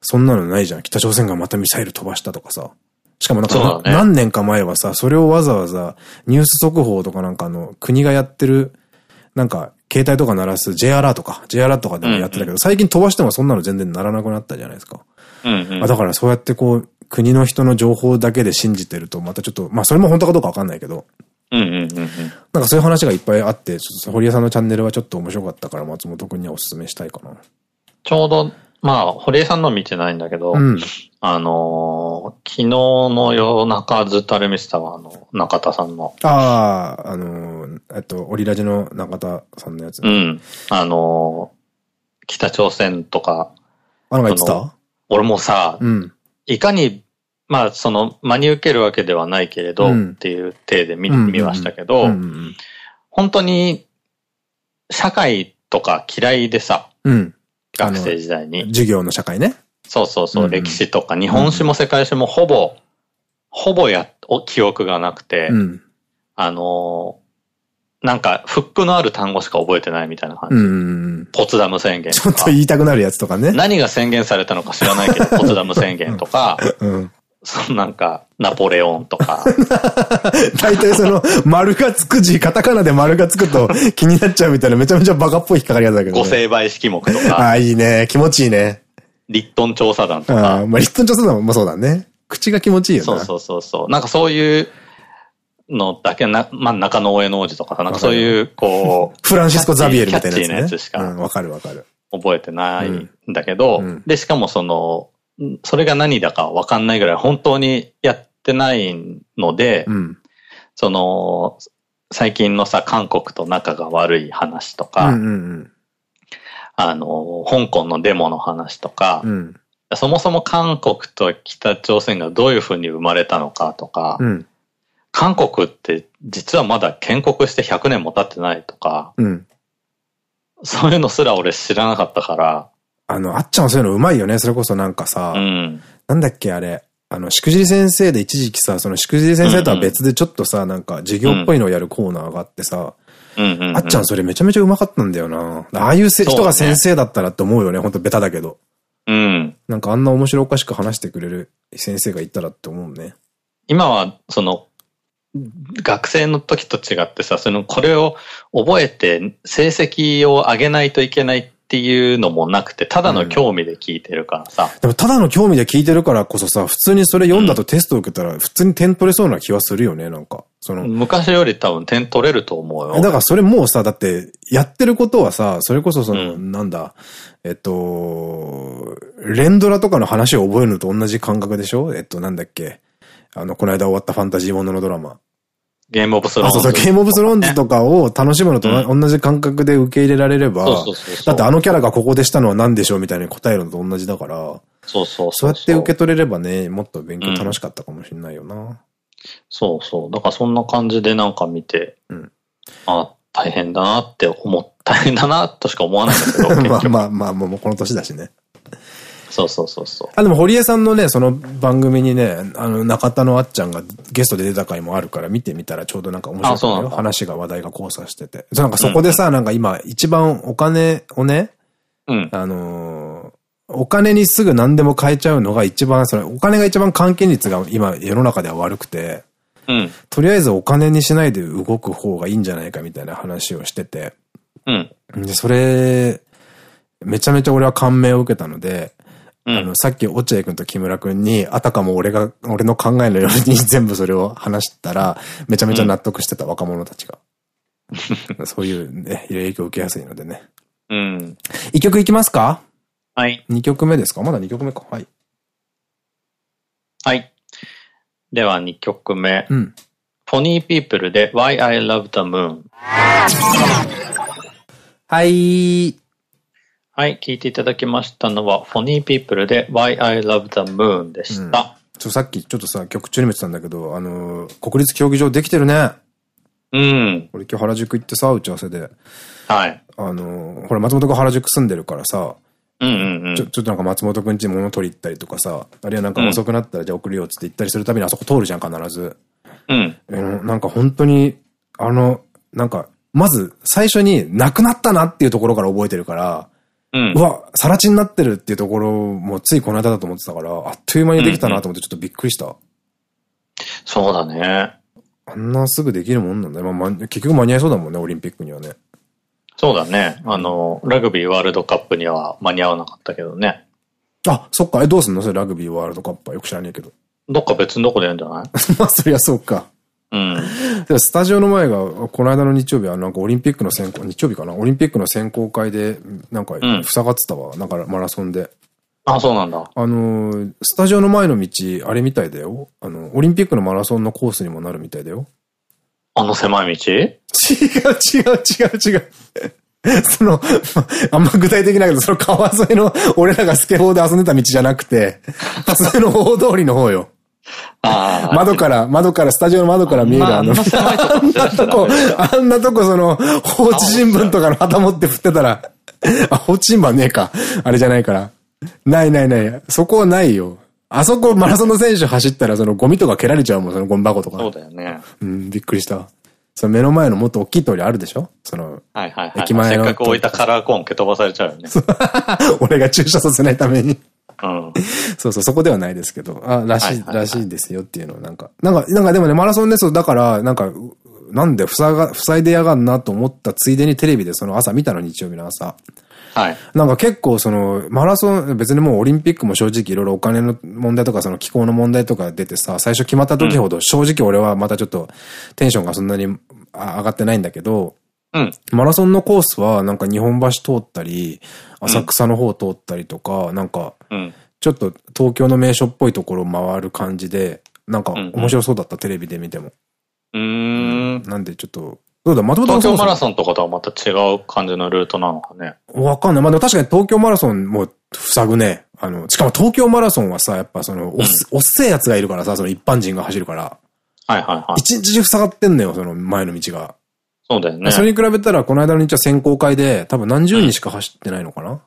そんなのないじゃん。北朝鮮がまたミサイル飛ばしたとかさ。しかもなんか、ね、何年か前はさ、それをわざわざニュース速報とかなんかの国がやってる、なんか携帯とか鳴らす J アラーとか、J アラーとかでもやってたけど、最近飛ばしてもそんなの全然ならなくなったじゃないですか。うんだからそうやってこう、国の人の情報だけで信じてると、またちょっと、まあそれも本当かどうかわかんないけど、うんうんうんうん。なんかそういう話がいっぱいあって、ちょっと堀江さんのチャンネルはちょっと面白かったから松本くんにはお勧めしたいかな。ちょうど、まあ、堀江さんの見てないんだけど、うん、あのー、昨日の夜中ずっとあれ見てたわ、あの、中田さんの。ああ、あのー、えっと、オリラジの中田さんのやつ、ね。うん。あのー、北朝鮮とか。あのが言ってた？俺もさ、うん、いかにまあ、その、真に受けるわけではないけれど、っていう体で見、見ましたけど、本当に、社会とか嫌いでさ、うん、学生時代に。授業の社会ね。そうそうそう、歴史とか、日本史も世界史もほぼ、ほぼや、記憶がなくて、うん、あのなんか、フックのある単語しか覚えてないみたいな感じ。うん、ポツダム宣言ちょっと言いたくなるやつとかね。何が宣言されたのか知らないけど、ポツダム宣言とか、*laughs* うん、そのなんか、ナポレオンとか。*laughs* 大体その、丸がつく字、カタカナで丸がつくと気になっちゃうみたいなめちゃめちゃバカっぽい引っかかりやつだけど、ね。五成倍式目とか。ああ、いいね。気持ちいいね。リットン調査団とか。あまあ、リットン調査団もそうだね。口が気持ちいいよね。そうそうそうそう。なんかそういうのだけな、まあ、中野大江の王子とかさ、なんかそういう、こう。*laughs* フランシスコ・ザビエルみたいなやつ、ね。キャッチーなやつしか。わ、かるわかる。覚えてないんだけど、で、しかもその、それが何だかわかんないぐらい本当にやってないので、うん、その、最近のさ、韓国と仲が悪い話とか、あの、香港のデモの話とか、うん、そもそも韓国と北朝鮮がどういうふうに生まれたのかとか、うん、韓国って実はまだ建国して100年も経ってないとか、そういうのすら俺知らなかったから、あの、あっちゃんはそういうのうまいよね。それこそなんかさ、うん、なんだっけあれ。あの、しくじり先生で一時期さ、そのしくじり先生とは別でちょっとさ、なんか授業っぽいのをやるコーナーがあってさ、あっちゃんそれめちゃめちゃうまかったんだよな。ああいう人が先生だったらって思うよね。ほんとベタだけど。うん。なんかあんな面白おかしく話してくれる先生がいたらって思うね。今は、その、学生の時と違ってさ、その、これを覚えて成績を上げないといけないっていうのもなくて、ただの興味で聞いてるからさ。でもただの興味で聞いてるからこそさ、普通にそれ読んだとテスト受けたら、普通に点取れそうな気はするよね、なんか。その。昔より多分点取れると思うよ。だからそれもうさ、だって、やってることはさ、それこそその、うん、なんだ、えっと、連ドラとかの話を覚えるのと同じ感覚でしょ？えっと、なんだっけ？あの、この間終わったファンタジーもののドラマ。ゲームオブスローンズ。そうそう、ゲームオブスローンズとかを楽しむのと同じ感覚で受け入れられれば、だってあのキャラがここでしたのは何でしょうみたいに答えるのと同じだから、そうそうそう。やって受け取れればね、もっと勉強楽しかったかもしれないよな。うん、そうそう。だからそんな感じでなんか見て、うん、あ、大変だなって思っ、大変だなとしか思わないんだけど。*laughs* まあまあまあ、もうこの年だしね。そうそうそうそう。あ、でも堀江さんのね、その番組にね、あの、中田のあっちゃんがゲストで出た回もあるから見てみたらちょうどなんか面白いよ。話が話題が交差してて。なんかそこでさ、うん、なんか今一番お金をね、うん、あのー、お金にすぐ何でも買えちゃうのが一番、それ、お金が一番還元率が今世の中では悪くて、うん、とりあえずお金にしないで動く方がいいんじゃないかみたいな話をしてて、うん、で、それ、めちゃめちゃ俺は感銘を受けたので、あの、さっき落合君と木村君に、あたかも俺が、俺の考えのように全部それを話したら、めちゃめちゃ納得してた若者たちが。*laughs* そういうね、影響を受けやすいのでね。うん。一曲いきますか？はい。二曲目ですか？まだ二曲目か。はい。はい。では二曲目。うん。フォニーピープルで Why I Love the Moon。はい。はい、聞いていただきましたのは、フォニーピープルで Why I Love the Moon でした。うん、さっきちょっとさ、曲中にも言ってたんだけど、あのー、国立競技場できてるね。うん。俺今日原宿行ってさ、打ち合わせで。はい。あのー、ほら、松本君原宿住んでるからさ、うんうんうん。ちょ、ちょっとなんか松本君ち物取り行ったりとかさ、あるいはなんか遅くなったらじゃあ送るよっつって行ったりするたびにあそこ通るじゃん、必ず。うん。えなんか本当に、あの、なんか、まず最初になくなったなっていうところから覚えてるから、うん、うわ、さら地になってるっていうところもついこの間だと思ってたから、あっという間にできたなと思ってちょっとびっくりした。うんうん、そうだね。あんなすぐできるもんなんだよ。まあ、結局間に合いそうだもんね、オリンピックにはね。そうだね。あの、ラグビーワールドカップには間に合わなかったけどね。あ、そっか。え、どうすんの？それラグビーワールドカップはよく知らねえけど。どっか別のとこでやるんじゃない？*laughs* まあ、そりゃそうか。うん。でスタジオの前が、この間の日曜日はなんかオリンピックの選考、日曜日かな？オリンピックの選考会で、なんか塞がってたわ。うん、なんかマラソンで。あ、そうなんだ。あの、スタジオの前の道、あれみたいだよ。あの、オリンピックのマラソンのコースにもなるみたいだよ。あの狭い道？違う違う違う違う。*laughs* その、*laughs* あんま具体的だけど、その川沿いの俺らがスケボーで遊んでた道じゃなくて、普通の大通りの方よ。窓から、窓から、スタジオの窓から見えるあの、あんなとこ、あんなとこその、放置新聞とかの旗持って振ってたら、あ、放置新聞はねえか。あれじゃないから。ないないない。そこはないよ。あそこマラソンの選手走ったらそのゴミとか蹴られちゃうもん、そのゴミ箱とか。そうだよね。うん、びっくりした。その目の前のもっと大きい通りあるでしょ？その、はいはいはい。駅前の。せっかく置いたカラーコーン蹴飛ばされちゃうよね。*laughs* 俺が駐車させないために。うん。そうそう、そこではないですけど、あ、らしい、らしいですよっていうのをなんか、なんか、なんかでもね、マラソンですだから、なんか、なんで塞が、塞いでやがんなと思ったついでにテレビでその朝見たの、日曜日の朝。はい。なんか結構その、マラソン、別にもうオリンピックも正直いろいろお金の問題とかその気候の問題とか出てさ、最初決まった時ほど正直俺はまたちょっとテンションがそんなに上がってないんだけど、うん。マラソンのコースはなんか日本橋通ったり、浅草の方通ったりとか、なんか、ちょっと東京の名所っぽいところを回る感じで、なんか面白そうだった、テレビで見ても。うん。なんでちょっと、どうだ、松本東京マラソンとかとはまた違う感じのルートなのかね。わかんない。まあでも確かに東京マラソンも塞ぐね。あの、しかも東京マラソンはさ、やっぱその、おっ,、おっせえやつがいるからさ、その一般人が走るから。はいはいはい。一日中塞がってんのよ、その前の道が。そうだよね。それに比べたら、この間の日は選考会で、多分何十人しか走ってないのかな、うん、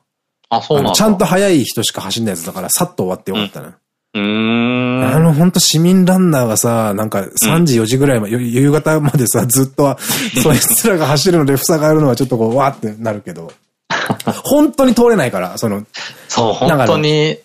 あ、そうなんだ。ちゃんと速い人しか走んないやつだから、さっと終わってよかったね。うん。あの、ほんと市民ランナーがさ、なんか3時4時ぐらいまで、うん、夕方までさ、*laughs* ずっと、*laughs* そいつらが走るので塞がるのはちょっとこう、わーってなるけど。本当に通れないから、その。そう、本当に、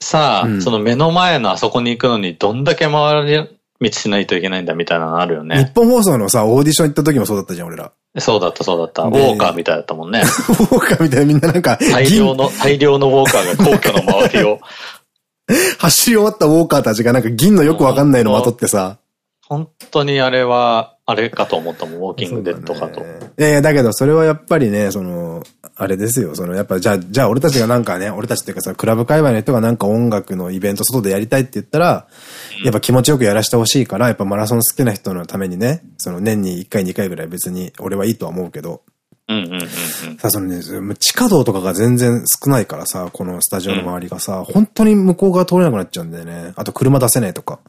さあ、うん、その目の前のあそこに行くのにどんだけ回り道しないといけないんだみたいなのあるよね。日本放送のさ、オーディション行った時もそうだったじゃん、俺ら。そうだった、そうだった。ウォーカーみたいだったもんね。*laughs* ウォーカーみたいなみんななんか。大量の、大量のウォーカーが皇居の周りを *laughs* 走り終わったウォーカーたちがなんか銀のよくわかんないのまとってさ。本当にあれは、あれかと思ったもん、ウォーキングデッドかと。ええ、だけどそれはやっぱりね、その、あれですよ、その、やっぱじゃあ、じゃあ俺たちがなんかね、俺たちっていうかさ、クラブ界隈の人がなんか音楽のイベント外でやりたいって言ったら、やっぱ気持ちよくやらしてほしいから、やっぱマラソン好きな人のためにね、その年に1回2回ぐらい別に俺はいいとは思うけど、さ、そのね、地下道とかが全然少ないからさ、このスタジオの周りがさ、うん、本当に向こう側通れなくなっちゃうんだよね。あと車出せないとか。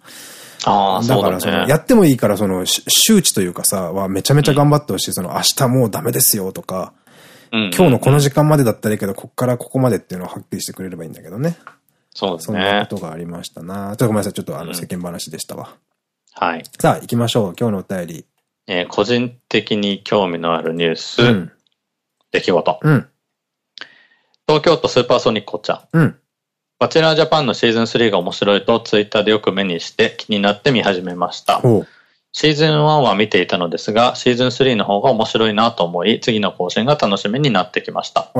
ああ、だからその、やってもいいから、その、周知というかさ、はめちゃめちゃ頑張ってほしい。その、明日もうダメですよとか、今日のこの時間までだったらいいけど、こっからここまでっていうのをはっきりしてくれればいいんだけどね。そうですね。そんなことがありましたな。ちょっとごめんなさい。ちょっとあの、世間話でしたわ。はい。さあ、行きましょう。今日のお便り。えー、個人的に興味のあるニュース。うん出来事。うん。東京都スーパーソニックちゃん。うん。バチェラージャパンのシーズン3が面白いとツイッターでよく目にして気になって見始めました。シーズン1は見ていたのですが、シーズン3の方が面白いなと思い、次の更新が楽しみになってきました。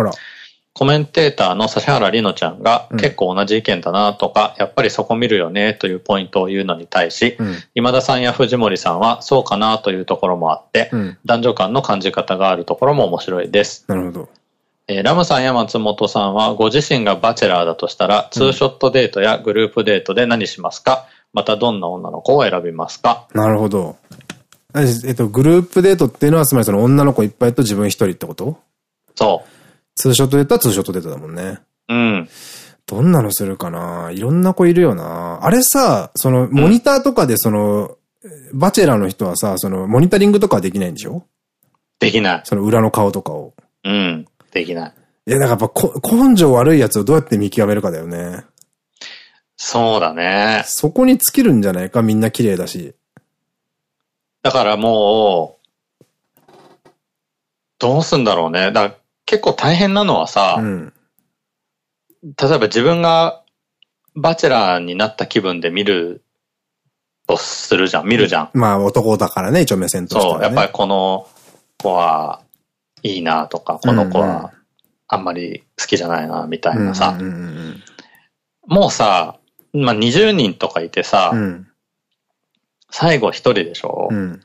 コメンテーターの指原里乃ちゃんが、結構同じ意見だなとか、やっぱりそこ見るよねというポイントを言うのに対し、うん、今田さんや藤森さんはそうかなというところもあって、うん、男女間の感じ方があるところも面白いです。なるほど。えー、ラムさんや松本さんはご自身がバチェラーだとしたら、ツーショットデートやグループデートで何しますか？またどんな女の子を選びますか？なるほど。えっと、グループデートっていうのは、つまりその女の子いっぱいと自分一人ってこと？そう。ツーショットデートはツーショットデートだもんね。うん。どんなのするかな？いろんな子いるよな。あれさ、その、モニターとかでその、うん、バチェラーの人はさ、その、モニタリングとかはできないんでしょ？できない。その裏の顔とかを。うん。できない。いや、だからやっぱ根性悪いやつをどうやって見極めるかだよね。そうだね。そこに尽きるんじゃないかみんな綺麗だし。だからもう、どうすんだろうね。だ結構大変なのはさ、うん、例えば自分がバチェラーになった気分で見るとするじゃん、見るじゃん。まあ男だからね、一応目線として、ね、そう、やっぱりこの子はいいなとか、この子はあんまり好きじゃないな、みたいなさ。もうさ、まあ20人とかいてさ、うん、最後一人でしょ、うん、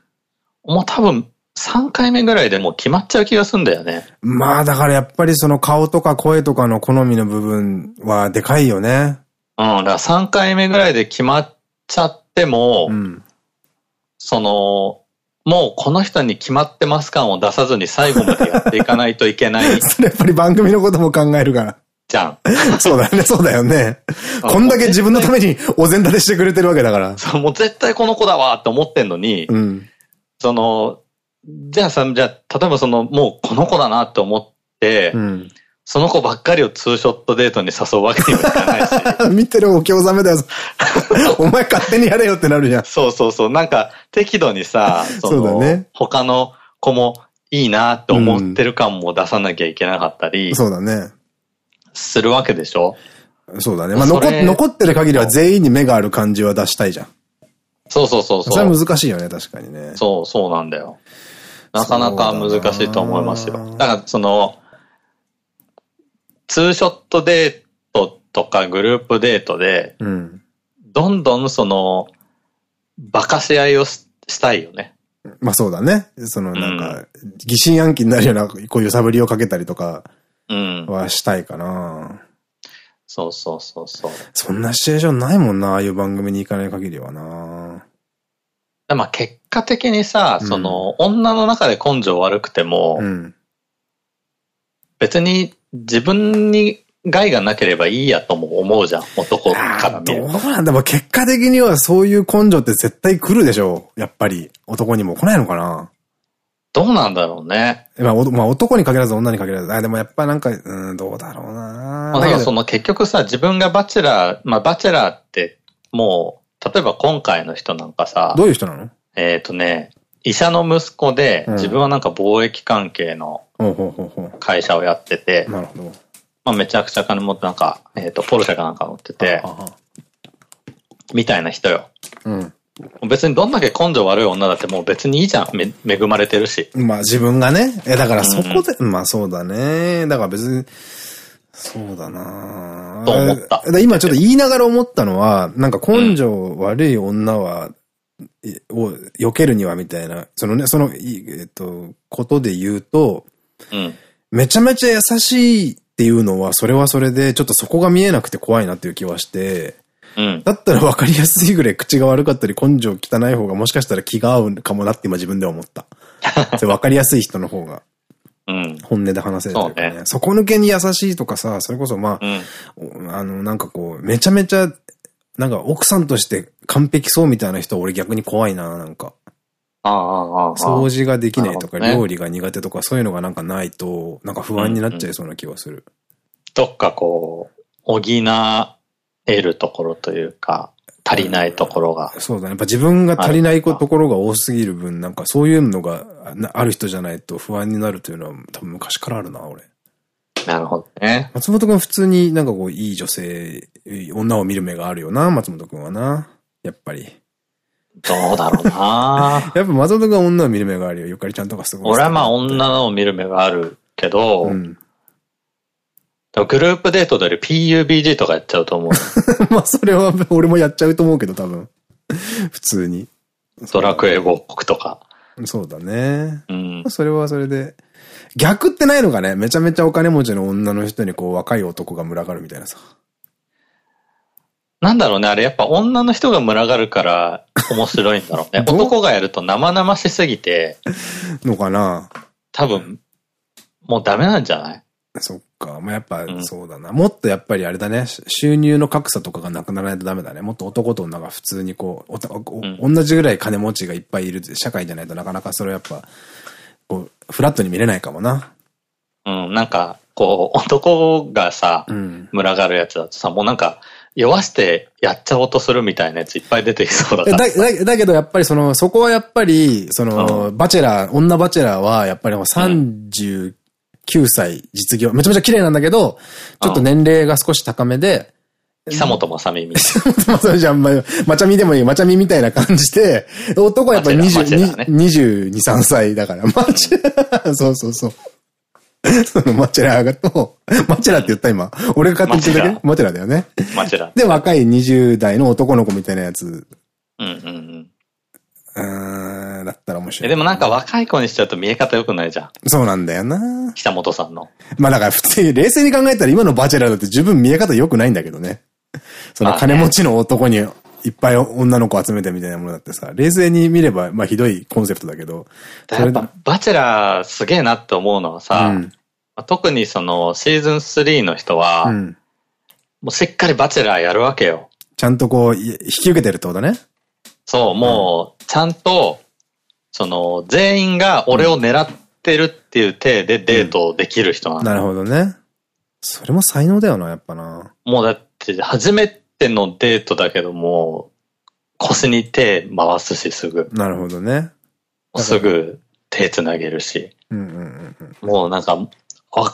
もう多分3回目ぐらいでもう決まっちゃう気がすんだよね。まあだからやっぱりその顔とか声とかの好みの部分はでかいよね。うん、だから3回目ぐらいで決まっちゃっても、うん、その、もうこの人に決まってます感を出さずに最後までやっていかないといけない。*laughs* それやっぱり番組のことも考えるから。じゃん。そうだよね、そうだよね。こんだけ自分のためにお膳立てしてくれてるわけだから。そう、もう絶対この子だわって思ってんのに、うん、その、じゃあさ、じゃあ、例えばその、もうこの子だなって思って、うん、その子ばっかりをツーショットデートに誘うわけにもいかないし。*laughs* 見てるお経ざめだよ。*laughs* お前勝手にやれよってなるじゃん。そうそうそう。なんか、適度にさ、その、そうだね、他の子もいいなって思ってる感も出さなきゃいけなかったり。そうだね。するわけでしょ？そうだね。まあ、残残ってる限りは全員に目がある感じは出したいじゃん。そうそうそうそう。それは難しいよね、確かにね。そう、そうなんだよ。なかなか難しいと思いますよ。だから、その、ツーショットデートとかグループデートで、うん、どんどんその、馬鹿し合いをしたいよね。まあそうだね。そのなんか、疑心暗鬼になるような、こういう揺さぶりをかけたりとか、はしたいかな、うん、そうそうそうそう。そんなシチュエーションないもんな、ああいう番組に行かない限りはな。まあ結果的にさ、うん、その、女の中で根性悪くても、うん、別に自分に害がなければいいやとも思うじゃん、男から見ると。どうなんだろう、結果的にはそういう根性って絶対来るでしょう。やっぱり。男にも来ないのかなどうなんだろうね。まあ、まあ、男に限らず女に限らず。あ、でもやっぱなんか、うん、どうだろうな。だけどその結局さ、自分がバチェラー、まあバチェラーってもう、例えば今回の人なんかさ。どういう人なの？えっとね、医者の息子で、自分はなんか貿易関係の会社をやってて、なるほど。まあめちゃくちゃ金持ってなんか、えっ、と、ポルシェかなんか乗ってて、みたいな人よ。うん。別にどんだけ根性悪い女だってもう別にいいじゃん。め、恵まれてるし。まあ自分がね。え、だからそこで、うん、まあそうだね。だから別に、そうだなと思った。今ちょっと言いながら思ったのは、なんか根性悪い女は、を避けるにはみたいな、そのね、その、えっと、ことで言うと、うん、めちゃめちゃ優しいっていうのは、それはそれで、ちょっとそこが見えなくて怖いなっていう気はして、うん、だったら分かりやすいぐらい口が悪かったり根性汚い方がもしかしたら気が合うかもなって今自分では思った。*laughs* それ分かりやすい人の方が。うん、本音で話せるというかね。底抜けに優しいとかさ、それこそまあ、うん、あの、なんかこう、めちゃめちゃ、なんか奥さんとして完璧そうみたいな人は俺逆に怖いな、なんか。掃除ができないとか、料理が苦手とか、そういうのがなんかないと、なんか不安になっちゃいそうな気はする。どっかこう、補えるところというか、足りないところが。そうだね。やっぱ自分が足りないところが多すぎる分、なんかそういうのがある人じゃないと不安になるというのは多分昔からあるな、俺。なるほどね。松本くん普通になんかこう、いい女性、女を見る目があるよな、松本くんはな。やっぱり。どうだろうな *laughs* やっぱ松本くんは女を見る目があるよ。ゆかりちゃんとかすごい。俺はまあ女を見る目があるけど、うん、グループデートで PUBG とかやっちゃうと思う。*laughs* まあ、それは俺もやっちゃうと思うけど、多分。*laughs* 普通に。ドラクエ王国とか。そうだね。うん。それはそれで。逆ってないのかねめちゃめちゃお金持ちの女の人にこう若い男が群がるみたいなさ。なんだろうね、あれやっぱ女の人が群がるから面白いんだろうね。*laughs* 男がやると生々しすぎて。のかな？多分、もうダメなんじゃない？そっか。まあ、やっぱ、そうだな。もっとやっぱりあれだね。収入の格差とかがなくならないとダメだね。もっと男と女が普通にこう、お同じぐらい金持ちがいっぱいいる社会じゃないとなかなかそれはやっぱ、こう、フラットに見れないかもな。うん、なんか、こう、男がさ、うん、群がるやつだとさ、もうなんか、酔わしてやっちゃおうとするみたいなやついっぱい出てきそうだから。だ、だけどやっぱりその、そこはやっぱり、その、うん、バチェラー、女バチェラーは、やっぱりもう39 9歳実業。めちゃめちゃ綺麗なんだけど、ちょっと年齢が少し高めで、久本雅美みたいな。*laughs* 久本雅美じゃん、ま、まちゃみでもいい、まちゃみみたいな感じで、男はやっぱり22、22、3歳だから、マチェラ、そうそうそう。そ *laughs* のマチェラーと、マチェラって言った今。俺が勝手に言ってるだけ？マチェラだよね。マチェラ。で、若い20代の男の子みたいなやつ。うんうんうん。うん、だったら面白い。でもなんか若い子にしちゃうと見え方良くないじゃん。そうなんだよな。北本さんの。まあだから普通に冷静に考えたら今のバチェラーだって十分見え方良くないんだけどね。その金持ちの男にいっぱい女の子集めてみたいなものだってさ、冷静に見れば、まあひどいコンセプトだけど。やっぱバチェラーすげえなって思うのはさ、うん、特にそのシーズン3の人は、うん、もうしっかりバチェラーやるわけよ。ちゃんとこう、引き受けてるってことね？そう、もう、ちゃんと、その、全員が俺を狙ってるっていう体でデートできる人なの、うん、なるほどね。それも才能だよな、やっぱな。もうだって、初めてのデートだけども、腰に手回すし、すぐ。なるほどね。すぐ手つなげるし。もうなんか、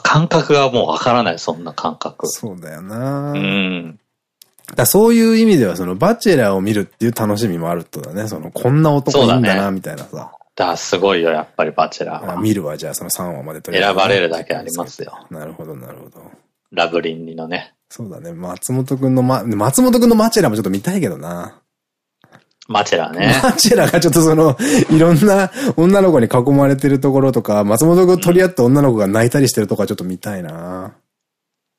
感覚がもうわからない、そんな感覚。そうだよなうん。だそういう意味では、その、バチェラーを見るっていう楽しみもあるとだね。その、こんな男いいんだな、みたいなさ。だ、すごいよ、やっぱりバチェラーは。見るわ、じゃあその3話までとりあえず。選ばれるだけありますよ。なるほど、なるほど。ラブリンにのね。そうだね。松本くんのま、松本くんのマチェラーもちょっと見たいけどな。マチェラね。マチェラがちょっとその、*laughs* いろんな女の子に囲まれてるところとか、松本くん取り合った女の子が泣いたりしてるとかちょっと見たいな。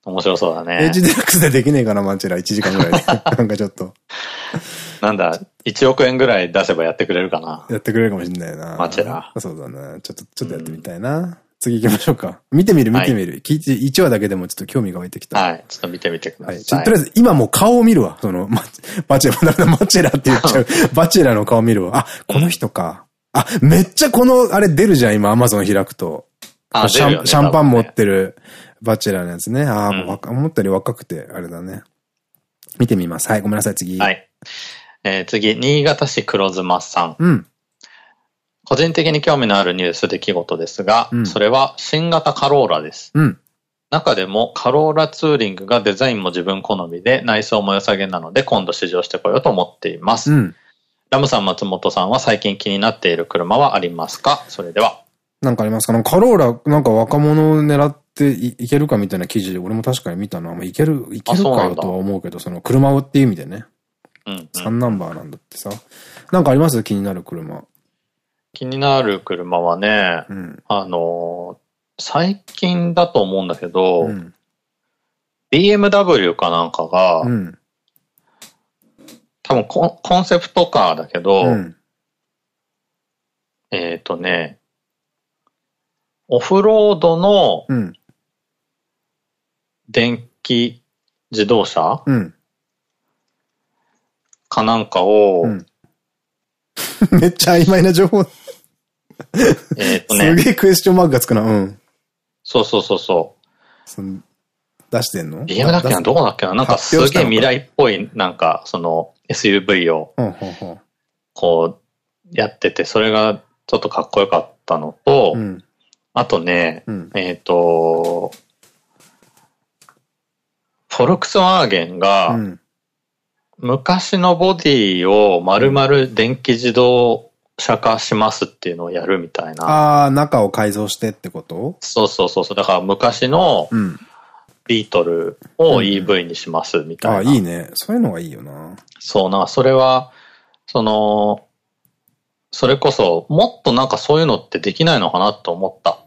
面白そうだね。エッジデラックスでできねえかな、マチェラ。1時間ぐらいで。*laughs* なんかちょっと。なんだ、1億円ぐらい出せばやってくれるかな。やってくれるかもしんないな。マチェラ。そうだね。ちょっと、ちょっとやってみたいな。うん次行きましょうか。*laughs* 見てみる、見てみる。聞いて、1話だけでもちょっと興味が湧いてきた。はい。ちょっと見てみてください。はい。とりあえず、今もう顔を見るわ。その、*laughs* バチェラ、マチェラって言っちゃう。*laughs* バチェラの顔見るわ。あ、この人か。あ、めっちゃこの、あれ出るじゃん、今、アマゾン開くと。あ、シャン、シャンパン持ってるバチェラのやつね。ああ、もう、思ったより若くて、あれだね。見てみます。はい、ごめんなさい、次。はい。えー、次、新潟市黒妻さん。うん。個人的に興味のあるニュース出来事ですが、うん、それは新型カローラです。うん、中でもカローラツーリングがデザインも自分好みで内装も良さげなので今度試乗してこようと思っています。うん、ラムさん、松本さんは最近気になっている車はありますか？それでは。なんかありますか？カローラ、なんか若者を狙っていけるかみたいな記事で俺も確かに見たのは、いける、いけるかよとは思うけど、その車をっていう意味でね。うん、うん。3ナンバーなんだってさ。なんかあります？気になる車。気になる車はね、うん、あの、最近だと思うんだけど、うん、BMW かなんかが、うん、多分ココンセプトカーだけど、えっとね、オフロードの電気自動車、かなんかを、*laughs* めっちゃ曖昧な情報 *laughs* えっとね。すげえクエスチョンマークがつくな、うん。そうそうそうそう。出してんの ?BM だっけなどこだっけな？なんかすげえ未来っぽい、なんか、その SUV を、こう、やってて、それがちょっとかっこよかったのと、うん、あとね、うん、えっと、フォルクスワーゲンが、昔のボディを丸々電気自動車化しますっていうのをやるみたいな。ああ、中を改造してってこと？そうそうそう。だから昔のビートルを EV にしますみたいな。うん、ああ、いいね。そういうのがいいよな。そうな、それは、その、それこそ、もっとなんかそういうのってできないのかなと思った。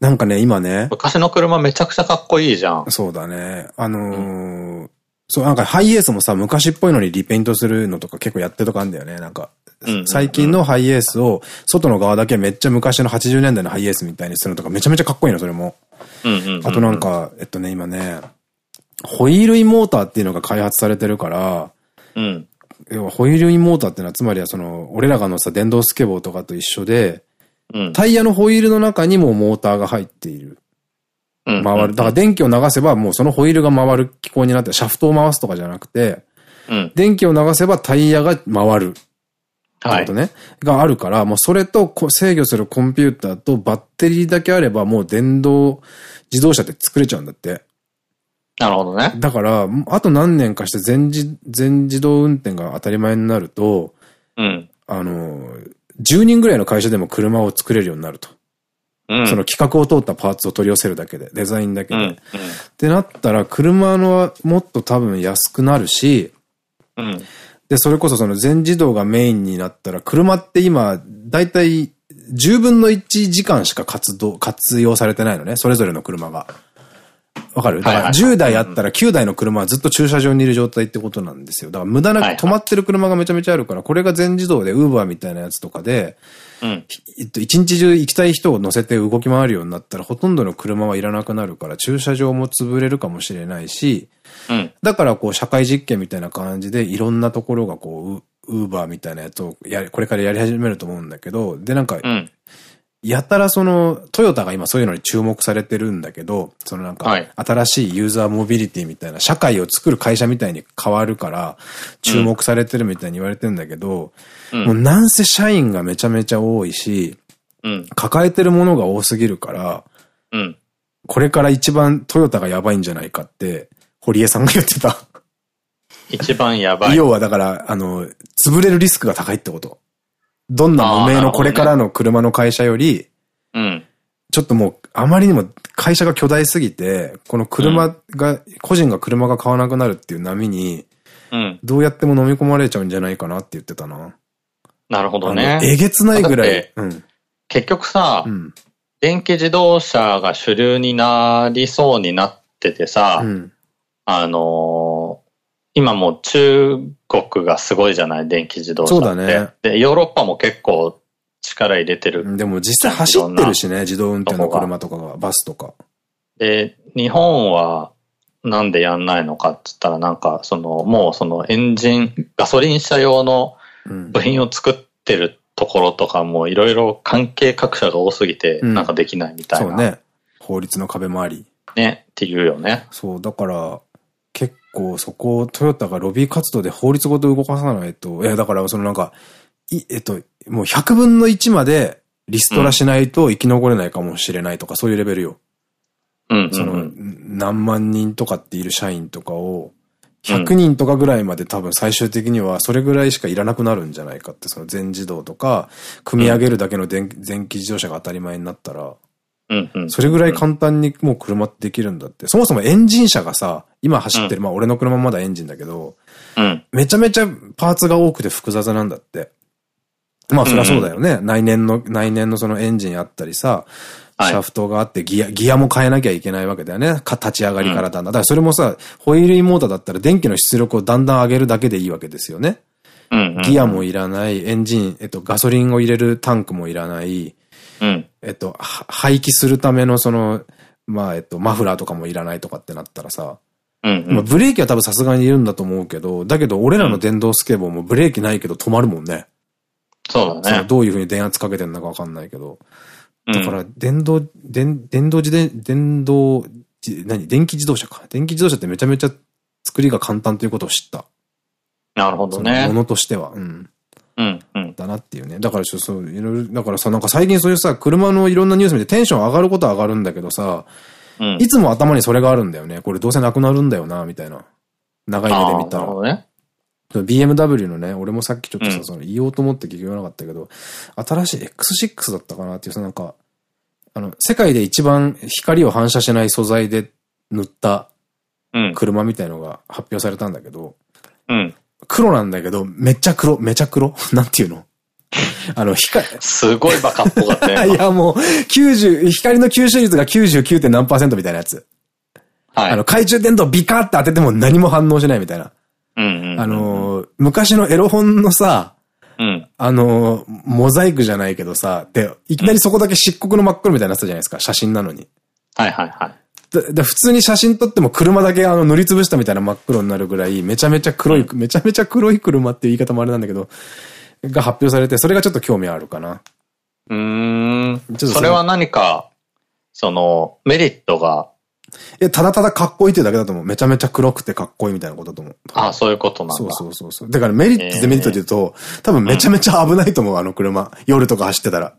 なんかね、今ね。昔の車めちゃくちゃかっこいいじゃん。そうだね。あのーうん、そう、なんかハイエースもさ、昔っぽいのにリペイントするのとか結構やってるとかあるんだよね。なんか、最近のハイエースを、外の側だけめっちゃ昔の80年代のハイエースみたいにするのとかめちゃめちゃかっこいいの、それも。あとなんか、えっとね、今ね、ホイールインモーターっていうのが開発されてるから、うん、要はホイールインモーターってのは、つまりはその、俺らが乗った電動スケボーとかと一緒で、うん、タイヤのホイールの中にもモーターが入っている。回る。だから電気を流せばもうそのホイールが回る機構になって、シャフトを回すとかじゃなくて、うん、電気を流せばタイヤが回る。はい。ことね。があるから、もうそれと制御するコンピューターとバッテリーだけあればもう電動自動車って作れちゃうんだって。なるほどね。だから、あと何年かして全自全自動運転が当たり前になると、うん。あの、10人ぐらいの会社でも車を作れるようになると。うん、その企画を通ったパーツを取り寄せるだけで、デザインだけで。うんうん、ってなったら、車のはもっと多分安くなるし、うん、で、それこそその全自動がメインになったら、車って今、だいたい10分の1時間しか活動、活用されてないのね。それぞれの車が。わかる？だから10台あったら9台の車はずっと駐車場にいる状態ってことなんですよ。だから無駄なく止まってる車がめちゃめちゃあるから、これが全自動でウーバーみたいなやつとかで、うん、えっと、一日中行きたい人を乗せて動き回るようになったら、ほとんどの車はいらなくなるから、駐車場も潰れるかもしれないし、うん、だからこう、社会実験みたいな感じで、いろんなところがこう、ウーバーみたいなやつをや、これからやり始めると思うんだけど、で、なんか、うんやたらその、トヨタが今そういうのに注目されてるんだけど、そのなんか、新しいユーザーモビリティみたいな、社会を作る会社みたいに変わるから、注目されてるみたいに言われてんだけど、うん、もうなんせ社員がめちゃめちゃ多いし、うん、抱えてるものが多すぎるから、うん、これから一番トヨタがやばいんじゃないかって、堀江さんが言ってた。一番やばい。要はだから、あの、潰れるリスクが高いってこと。どんな無名のこれからの車の会社より、うん。ちょっともう、あまりにも会社が巨大すぎて、この車が、うん、個人が車が買わなくなるっていう波に、うん。どうやっても飲み込まれちゃうんじゃないかなって言ってたな。なるほどね。えげつないぐらい。うん。結局さ、うん、電気自動車が主流になりそうになっててさ、うん、あのー、今もう中国がすごいじゃない電気自動車って。そうだね。で、ヨーロッパも結構力入れてる。でも実際走ってるしね、自動運転の車とかが、バスとか。で、日本はなんでやんないのかって言ったらなんか、その、もうそのエンジン、ガソリン車用の部品を作ってるところとかもいろいろ関係各社が多すぎて、なんかできないみたいな、うん、そうね。法律の壁もあり。ね、っていうよね。そう、だから、結構そこをトヨタがロビー活動で法律ごと動かさないと、いや、だからそのなんか、い、えっと、もう100分の1までリストラしないと生き残れないかもしれないとか、そういうレベルよ。その、何万人とかっている社員とかを、100人とかぐらいまで多分最終的にはそれぐらいしかいらなくなるんじゃないかって、その全自動とか、組み上げるだけの電気自動車が当たり前になったら、それぐらい簡単にもう車ってできるんだって。そもそもエンジン車がさ、今走ってる、まあ俺の車まだエンジンだけど、めちゃめちゃパーツが多くて複雑なんだって。まあそりゃそうだよね。内燃の、内燃のそのエンジンあったりさ、シャフトがあってギア、ギアも変えなきゃいけないわけだよね。か、立ち上がりからだんだん。だからそれもさ、ホイールモーターだったら電気の出力をだんだん上げるだけでいいわけですよね。ギアもいらない、エンジン、えっと、ガソリンを入れるタンクもいらない、うん、えっと、排気するためのその、まあ、えっと、マフラーとかもいらないとかってなったらさ、まあブレーキは多分さすがにいるんだと思うけど、だけど俺らの電動スケボーもブレーキないけど止まるもんね。そうだね。どういうふうに電圧かけてんのかわかんないけど。だから、電動、電、電動自転、電動、何？電気自動車か。電気自動車ってめちゃめちゃ作りが簡単ということを知った。なるほどね。ものとしては。うん。うん、うん。だなっていうね。だからそう、いろいろ、だからさ、なんか最近そういうさ、車のいろんなニュース見てテンション上がることは上がるんだけどさ、うん、いつも頭にそれがあるんだよね。これどうせなくなるんだよな、みたいな。長い目で見たら。ね。BMW のね、俺もさっきちょっとさ、その言おうと思って聞言わなかったけど、新しい X6 だったかなっていう、そのなんか、あの、世界で一番光を反射しない素材で塗った車みたいのが発表されたんだけど、うん。黒なんだけど、めっちゃ黒、めちゃ黒？*laughs* なんていうの？あの、光、すごいバカっぽかったよ。*laughs* いや、もう、90、光の吸収率が 99. 何パーセントみたいなやつ。はい。あの、懐中電灯ビカって当てても何も反応しないみたいな。あの、昔のエロ本のさ、うん、あの、モザイクじゃないけどさ、で、いきなりそこだけ漆黒の真っ黒みたいになったじゃないですか、写真なのに。はいはいはい。で、普通に写真撮っても車だけあの塗りつぶしたみたいな真っ黒になるぐらい、めちゃめちゃ黒い、めちゃめちゃ黒い車っていう言い方もあれなんだけど、が発表されて、それがちょっと興味あるかな。うん。それは何か、その、メリットが？え、ただただかっこいいっていうだけだと思う。めちゃめちゃ黒くてかっこいいみたいなことだと思う。ああ、そういうことなんだ。そうそうそうそう。だからメリット、デメリットで言うと、多分めちゃめちゃ危ないと思う、あの車。夜とか走ってたら。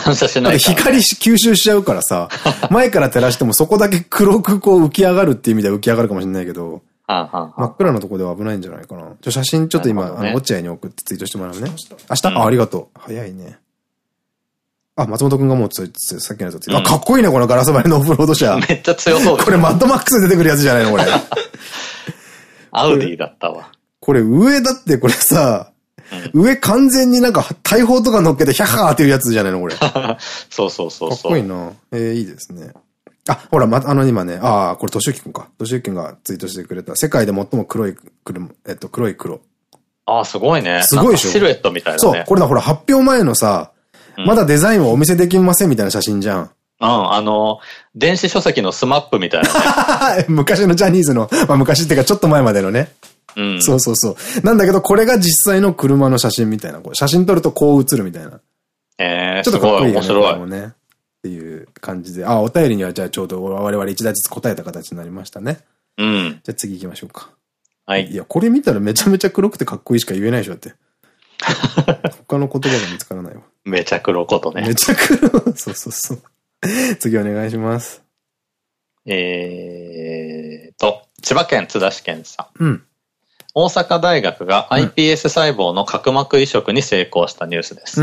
反射しない、光吸収しちゃうからさ、*laughs* 前から照らしてもそこだけ黒くこう浮き上がるっていう意味では浮き上がるかもしれないけど、真っ暗なとこでは危ないんじゃないかな。ちょ、写真ちょっと今、ね、あの、落合に送ってツイートしてもらうね。明日、うん、あ、ありがとう。早いね。あ、松本くんがもうつ、つ、さっきのやつ、うん、あ、かっこいいね、このガラス張りのオフロード車。めっちゃ強そうこれマッドマックスで出てくるやつじゃないのこれ。アウディだったわ。これ上だってこれさ、うん、上完全になんか大砲とか乗っけてヒャッハーっていうやつじゃないのこれ。*laughs* そうそうそうそう。かっこいいな。えー、いいですね。あ、ほら、ま、あの今ね、ああ、これ、としゆきくんか。としゆきくんがツイートしてくれた。世界で最も黒い車、えっと、黒い黒。ああ、すごいね。すごいでしょ？シルエットみたいなね。そう、これだ、ほら、発表前のさ、まだデザインをお見せできませんみたいな写真じゃん。うん、あの、電子書籍のスマップみたいな、ね、*laughs* 昔のジャニーズの、まあ昔っていうかちょっと前までのね。うん、そうそうそう。なんだけど、これが実際の車の写真みたいな。写真撮るとこう映るみたいな。ええー、ちょっとかっこいいよね。面白い。ね。っていう感じで。あ、お便りにはじゃあちょうど我々一台ずつ答えた形になりましたね。うん。じゃあ次行きましょうか。はい。いや、これ見たらめちゃめちゃ黒くてかっこいいしか言えないでしょ、って。*laughs* 他の言葉が見つからないわ。めちゃ黒ことね。めちゃ黒。そうそうそう。次お願いします。えーと、千葉県津田市県さん。うん。大阪大学が iPS 細胞の角膜移植に成功したニュースです。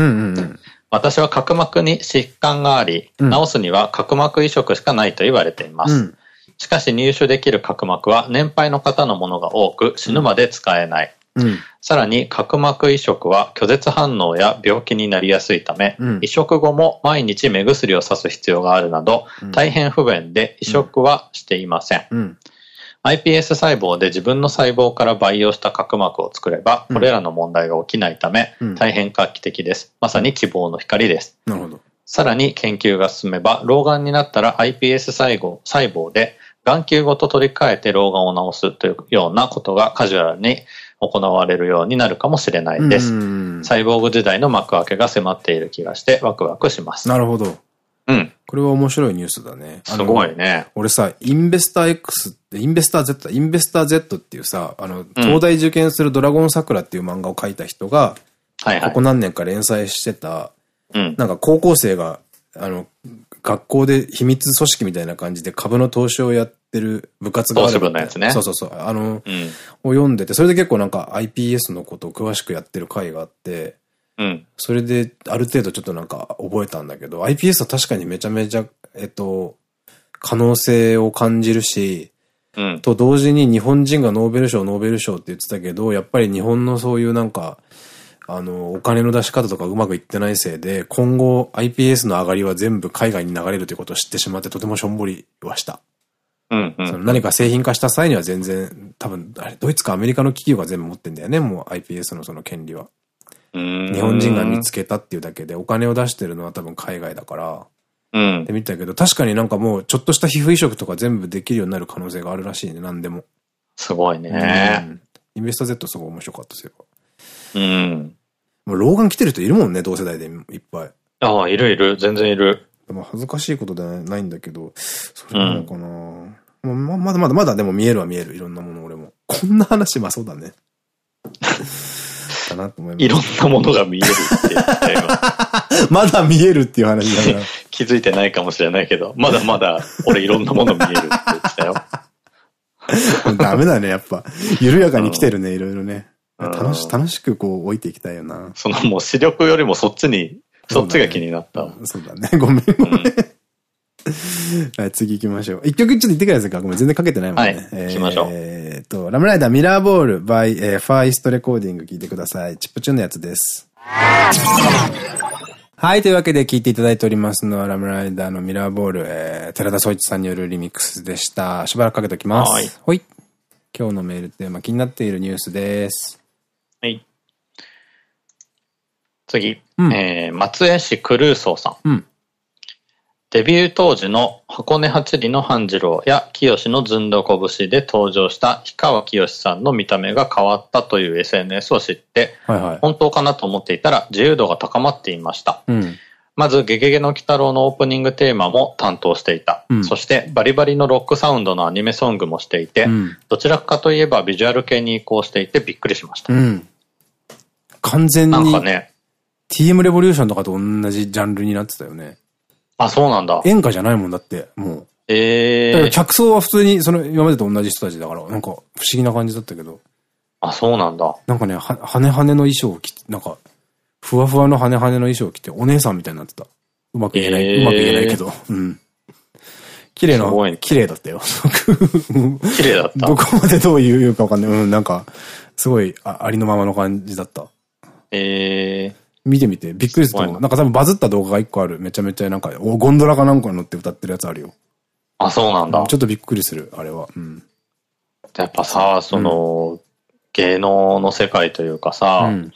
私は角膜に疾患があり、うん、治すには角膜移植しかないと言われています。うん、しかし入手できる角膜は年配の方のものが多く死ぬまで使えない。うん、さらに角膜移植は拒絶反応や病気になりやすいため、移植後も毎日目薬をさす必要があるなど、大変不便で移植はしていません。iPS 細胞で自分の細胞から培養した角膜を作れば、これらの問題が起きないため、大変画期的です。まさに希望の光です。なるほど。さらに研究が進めば、老眼になったら iPS 細胞細胞で眼球ごと取り替えて老眼を治すというようなことがカジュアルに行われるようになるかもしれないです。サイボーグ時代の幕開けが迫っている気がしてワクワクします。なるほど。うん。これは面白いニュースだね。すごいね。俺さ、インベスター X って、インベスター Z、インベスター Z っていうさ、あの、東大受験するドラゴン桜っていう漫画を描いた人が、はいはい、ここ何年か連載してた、うん、なんか高校生が、あの、学校で秘密組織みたいな感じで株の投資をやってる部活がある。部のやつね。そうそうそう。あの、うん、を読んでて、それで結構なんか iPS のことを詳しくやってる回があって、うん。それで、ある程度ちょっとなんか覚えたんだけど、iPS は確かにめちゃめちゃ、えっと、可能性を感じるし、うん、と同時に日本人がノーベル賞、ノーベル賞って言ってたけど、やっぱり日本のそういうなんか、あの、お金の出し方とかうまくいってないせいで、今後 iPS の上がりは全部海外に流れるということを知ってしまってとてもしょんぼりはした。うんうん、その何か製品化した際には全然、多分、あれ、ドイツかアメリカの企業が全部持ってんだよね、もう iPS のその権利は。日本人が見つけたっていうだけでお金を出してるのは多分海外だから。うん。で見たけど、確かになんかもうちょっとした皮膚移植とか全部できるようになる可能性があるらしいね、何でも。すごいね。うん、インベスター Z すごい面白かったですよ。うん。もう老眼来てる人いるもんね、同世代でいっぱい。ああ、いるいる、全然いる。でも恥ずかしいことではないんだけど、それなのかな、うん、ままだまだまだでも見えるは見える、いろんなもの俺も。こんな話、まあそうだね。*laughs* かなと思います。いろんなものが見えるって。*laughs* まだ見えるっていう話だから。*laughs* 気づいてないかもしれないけど、まだまだ俺いろんなもの見えるって言ってたよ。*laughs* ダメだね、やっぱ。緩やかに来てるね、いろいろね。楽し、楽しくこう置いていきたいよな。そのもう視力よりもそっちに、そっちが気になった。そうだね。ごめんごめん。*laughs* はい、次行きましょう。一曲ちょっと言ってくださいか。ごめん、全然かけてないもんね。はい、行きましょう。えっと、ラムライダーミラーボール by、えー、ファーイストレコーディング聞いてください。チップチューンのやつです。はい。というわけで聞いていただいておりますのは、ラムライダーのミラーボール、えー、寺田総一さんによるリミックスでした。しばらくかけておきます。はい。ほい。今日のメールテーマ、気になっているニュースです。はい。次。うん、えー、松江市クルーソーさん。うん。デビュー当時の箱根八里の半次郎や清のずんどこ節で登場した氷川きよしさんの見た目が変わったという SNS を知って、本当かなと思っていたら自由度が高まっていました。うん、まず、ゲゲゲの鬼太郎のオープニングテーマも担当していた。うん、そして、バリバリのロックサウンドのアニメソングもしていて、うん、どちらかといえばビジュアル系に移行していてびっくりしました。完全に、なんかね、TM レボリューションとかと同じジャンルになってたよね。あ、そうなんだ。演歌じゃないもんだって、もう。ええー。客層は普通に、その、今までと同じ人たちだから、なんか、不思議な感じだったけど。あ、そうなんだ。なんかね、は、羽羽の衣装を着て、なんか、ふわふわの羽羽の衣装を着て、お姉さんみたいになってた。うまく言えない、えー、うまく言えないけど。うん。綺麗な、ね、綺麗だったよ。綺麗だった。どこまでどう言うかわかんない。うん、なんか、すごいあ、ありのままの感じだった。ええー。見てみて、びっくりすると思う。なんか多分バズった動画が一個ある。めちゃめちゃなんか、ゴンドラかなんか乗って歌ってるやつあるよ。あ、そうなんだ。ちょっとびっくりする、あれは。うん。やっぱさ、その、うん、芸能の世界というかさ、うん、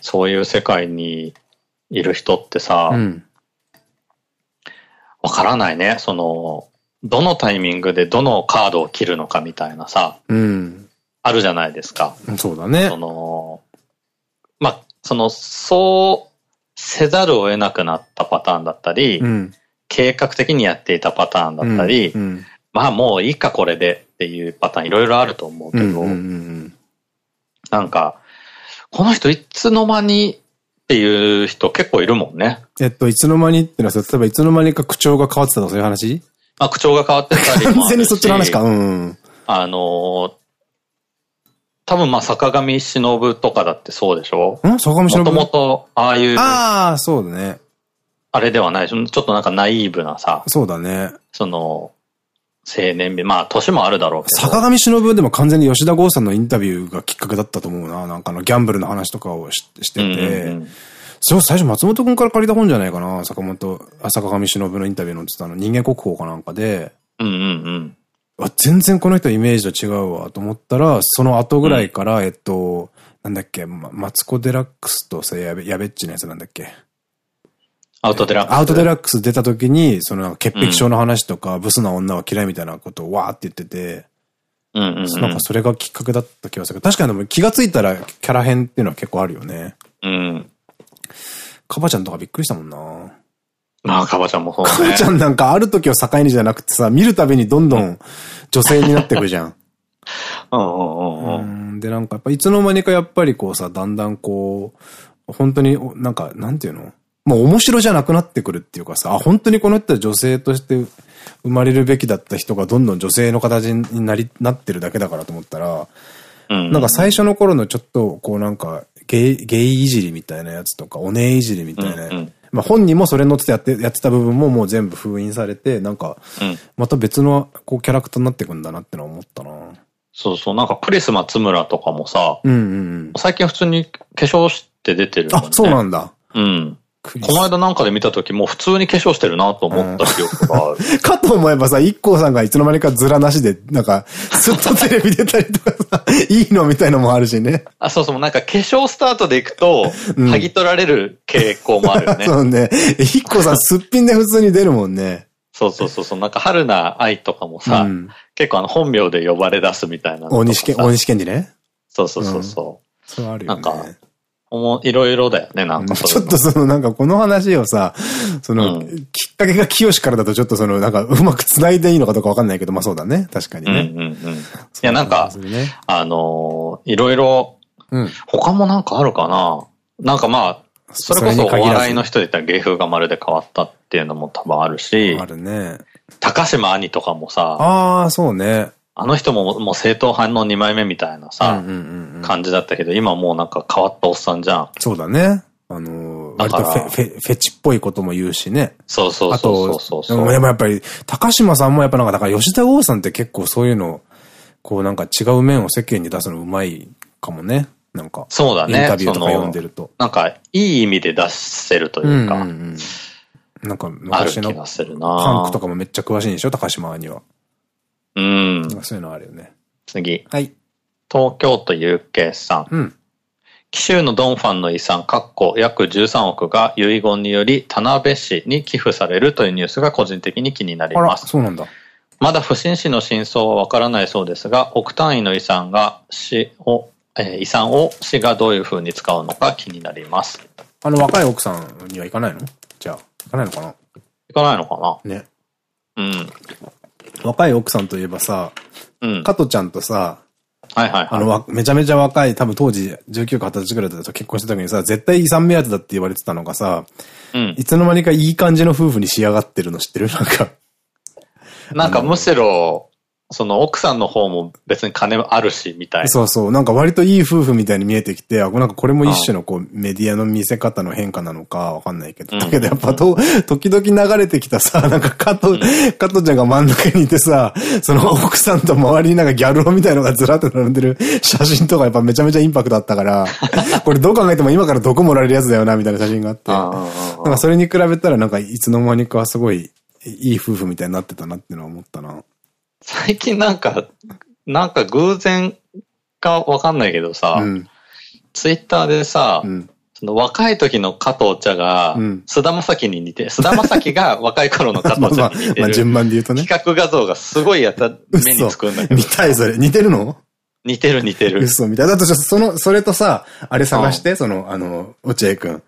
そういう世界にいる人ってさ、わ、うん、からないね。その、どのタイミングでどのカードを切るのかみたいなさ、うん、あるじゃないですか。そうだね。その、まあ、その、そうせざるを得なくなったパターンだったり、うん、計画的にやっていたパターンだったり、うんうん、まあもういいかこれでっていうパターンいろいろあると思うけど、なんか、この人いつの間にっていう人結構いるもんね。えっと、いつの間にっていうのは、例えばいつの間にか口調が変わってたとかそういう話？あ、口調が変わってたり完全にそっちの話か。うん。あの多分まあ坂上忍とかだってそうでしょ？ん？坂上忍？もともとああいう。ああ、そうだね。あれではないちょっとなんかナイーブなさ。そうだね。その、青年日、まあ年もあるだろうけど。坂上忍でも完全に吉田剛さんのインタビューがきっかけだったと思うな。なんかのギャンブルの話とかをししてて。それ最初松本くんから借りた本じゃないかな。坂本、坂上忍のインタビューのってたの人間国宝かなんかで。うんうんうん。あ、全然この人イメージと違うわと思ったら、その後ぐらいから、うん、えっと、なんだっけ、ま、マツコデラックスとさ、やべ、やべっちのやつなんだっけ？アウトデラックス。アウトデラックス出た時に、その潔癖症の話とか、うん、ブスな女は嫌いみたいなことをわーって言ってて、なんかそれがきっかけだった気がする。確かにでも気がついたらキャラ編っていうのは結構あるよね。うん。カバちゃんとかびっくりしたもんな。まあ、カバちゃんもそうね。カバちゃんなんかある時を境にじゃなくてさ、見るたびにどんどん女性になってくじゃん。*laughs* うんで、なんかやっぱいつの間にかやっぱりこうさ、だんだんこう、本当になんか、なんていうの？もう面白じゃなくなってくるっていうかさ、あ、本当にこの人は女性として生まれるべきだった人がどんどん女性の形になり、なってるだけだからと思ったら、なんか最初の頃のちょっと、こうなんか、ゲイ、ゲイいじりみたいなやつとか、お姉いじりみたいな、まあ本人もそれに乗ってやって、やってた部分ももう全部封印されて、なんか、また別のこうキャラクターになっていくんだなってのは思ったな。そうそう、なんかクリスマ津村とかもさ、最近普通に化粧して出てる、ね、あ、そうなんだ。うん。この間なんかで見た時も普通に化粧してるなと思った記憶がある。*laughs* かと思えばさ、一 k さんがいつの間にかズラなしで、なんか、ずっとテレビ出たりとかさ、いいのみたいのもあるしね。あ、そうそう、なんか化粧スタートでいくと、剥ぎ取られる傾向もあるよね。そうね。一 k さんすっぴんで普通に出るもんね。そうそうそうそう、なんか春菜愛とかもさ、うん、結構あの本名で呼ばれ出すみたいな大西健、大西健二ね。そうそうそうそう。そうあるよね。なんか、いろいろだよね、なんかちょっとそのなんかこの話をさ、その、きっかけが清からだとちょっとそのなんかうまく繋いでいいのかどうかわかんないけど、まあそうだね。確かにね。うんうんうん。いやなんか、あのいろいろ、他もなんかあるかななんかまあ、それこそお笑いの人で言ったら芸風がまるで変わったっていうのも多分あるし、あるね。高島兄とかもさ、ああ、そうね。あの人ももう正統派の2枚目みたいなさ、感じだったけど、今もうなんか変わったおっさんじゃん。そうだね。あのー、割とフェフェフェチっぽいことも言うしね。そうそうそうそうそう。でもやっぱり、高島さんもやっぱなんか、だから吉田剛さんって結構そういうの、こうなんか違う面を世間に出すのうまいかもね。なんか。そうだね。インタビューとか読んでると。なんか、いい意味で出せるというか。なんか昔のパンクとかもめっちゃ詳しいんでしょ？高島には。うん。そういうのあるよね。次。はい。東京都有形さん。うん。紀州のドンファンの遺産、かっこ約13億が遺言により田辺市に寄付されるというニュースが個人的に気になります。そうなんだ。まだ不審死の真相はわからないそうですが、億単位の遺産が市を、えー、遺産を市がどういうふうに使うのか気になります。あの若い奥さんには行かないの？じゃあ、行かないのかな？行かないのかな？ね。うん。若い奥さんといえばさ、うん。加トちゃんとさ、はいはい、あの、めちゃめちゃ若い、多分当時19か20歳ぐらいだと結婚した時にさ、絶対遺産目当てだって言われてたのがさ、うん。いつの間にかいい感じの夫婦に仕上がってるの知ってる？なんか。なんかむしろ、その奥さんの方も別に金あるし、みたいな。そうそう。なんか割といい夫婦みたいに見えてきて、あ、なんかこれも一種のこう、メディアの見せ方の変化なのかわかんないけど。だけどやっぱと、時々流れてきたさ、なんか加藤、加藤ちゃんが真ん中にいてさ、その奥さんと周りになんかギャル男みたいのがずらっと並んでる写真とかやっぱめちゃめちゃインパクトあったから、*laughs* これどう考えても今からどこもられるやつだよな、みたいな写真があって。なんかそれに比べたらなんかいつの間にかすごい、いい夫婦みたいになってたなっていうのは思ったな。最近なんか、なんか偶然かわかんないけどさ、うん、ツイッターでさ、うん、その若い時の加藤茶が、菅田将暉に似て、菅田将暉が *laughs* 若い頃の加藤茶に似てる。まあ、順番で言うとね。企画画像がすごいやった、目につくんだけど。見たいそれ。似てるの？似てる似てる。嘘みたい。だとその、それとさ、あれ探して、その、あの、落合くん。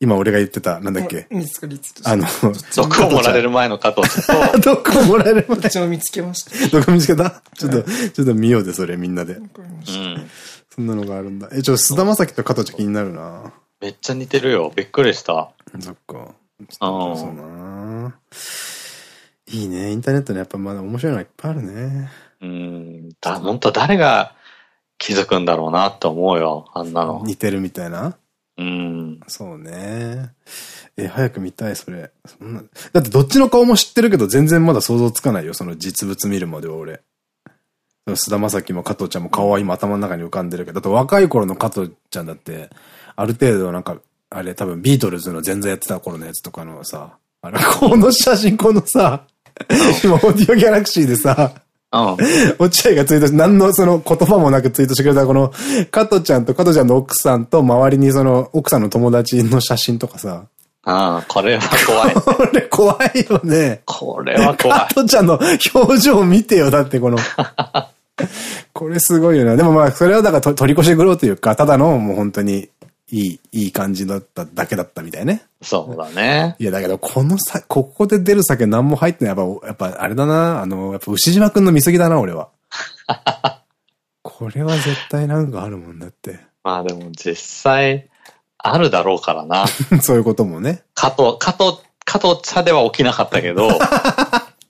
今俺が言ってた、なんだっけ？見つかりつあの、毒をもられる前の加藤と。*laughs* 毒をもられる前。どっちも見つけました。毒見つけた？ちょっと、ちょっと見ようで、それみんなで。うん。そんなのがあるんだ。え、ちょ、菅田将暉と加藤ちゃん気になるな。めっちゃ似てるよ。びっくりした。そっか。そうな。いいね。インターネットね、やっぱまだ面白いのはいっぱいあるね。うん。だ、本当誰が気づくんだろうなって思うよ。あんなの。似てるみたいな。うん。そうね。え、早く見たい、それ。そんな。だってどっちの顔も知ってるけど、全然まだ想像つかないよ、その実物見るまでは俺。菅田将暉も加藤ちゃんも顔は今頭の中に浮かんでるけど、だって若い頃の加藤ちゃんだって、ある程度なんか、あれ多分ビートルズの全然やってた頃のやつとかのさ、あれ、この写真、このさ、今、オーディオギャラクシーでさ、落合がツイートし、何のその言葉もなくツイートしてくれたこの、加トちゃんと加トちゃんの奥さんと周りにその奥さんの友達の写真とかさ。ああ、これは怖い、ね。*laughs* これ怖いよね。これは怖い。加トちゃんの表情見てよ。だってこの。*laughs* これすごいよな。でもまあ、それはだから取り越し苦労というか、ただのもう本当にいい、いい感じだっただけだったみたいね。そうだね。いや、だけど、このさ、ここで出る酒何も入ってない。やっぱ、やっぱ、あれだな。あの、やっぱ、牛島くんの見過ぎだな、俺は。*laughs* これは絶対なんかあるもんだって。まあでも、実際、あるだろうからな。*laughs* そういうこともね。加藤、加藤、加藤茶では起きなかったけど、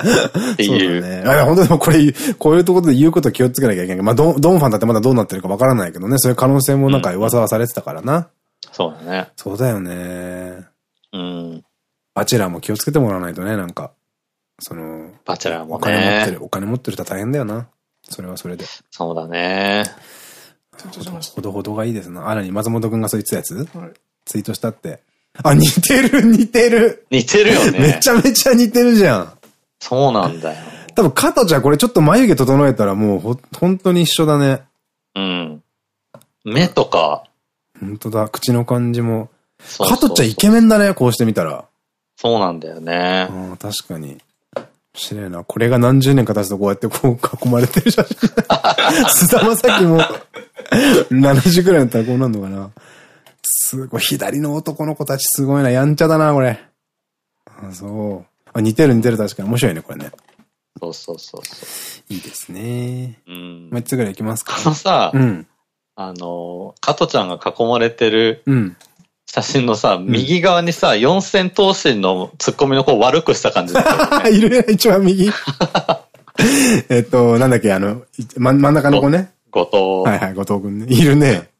っていう。ね。あ本当にこれ、こういうところで言うこと気をつけなきゃいけない。まあドン、ドンファンだってまだどうなってるかわからないけどね。そういう可能性もなんか噂はされてたからな。うん、そうだね。そうだよね。うん。バチェラーも気をつけてもらわないとね、なんか。その、バチェラーもね。お金持ってる、お金持ってる人は大変だよな。それはそれで。そうだね。ほどほどがいいですな。あらに松本くんがそう言ってたやつ、はい、ツイートしたって。あ、似てる、似てる。似てるよね。*laughs* めちゃめちゃ似てるじゃん。そうなんだよ。多分、加藤ちゃんこれちょっと眉毛整えたらもうほ、本当に一緒だね。うん。目とか。本当だ、口の感じも。加藤ちゃんイケメンだね、こうしてみたら。そうなんだよね。うん、確かに。知れな。これが何十年か経つとこうやってこう囲まれてる写真。*laughs* 菅田将暉も70くらいだったらこうなるのかな。すごい、左の男の子たちすごいな。やんちゃだな、これ。あ、そう。あ、似てる似てる確かに。面白いね、これね。そうそうそうそう。いいですね。うん。もう一つぐらいいきますか？あのさ、うん。あの、加トちゃんが囲まれてる、写真のさ、うん、右側にさ、四千頭身のツッコミの子を悪くした感じね。*laughs* いるね、一番右。*laughs* えっと、なんだっけ、あの、真ん中の子ね？後藤。はいはい、後藤くんね。いるね。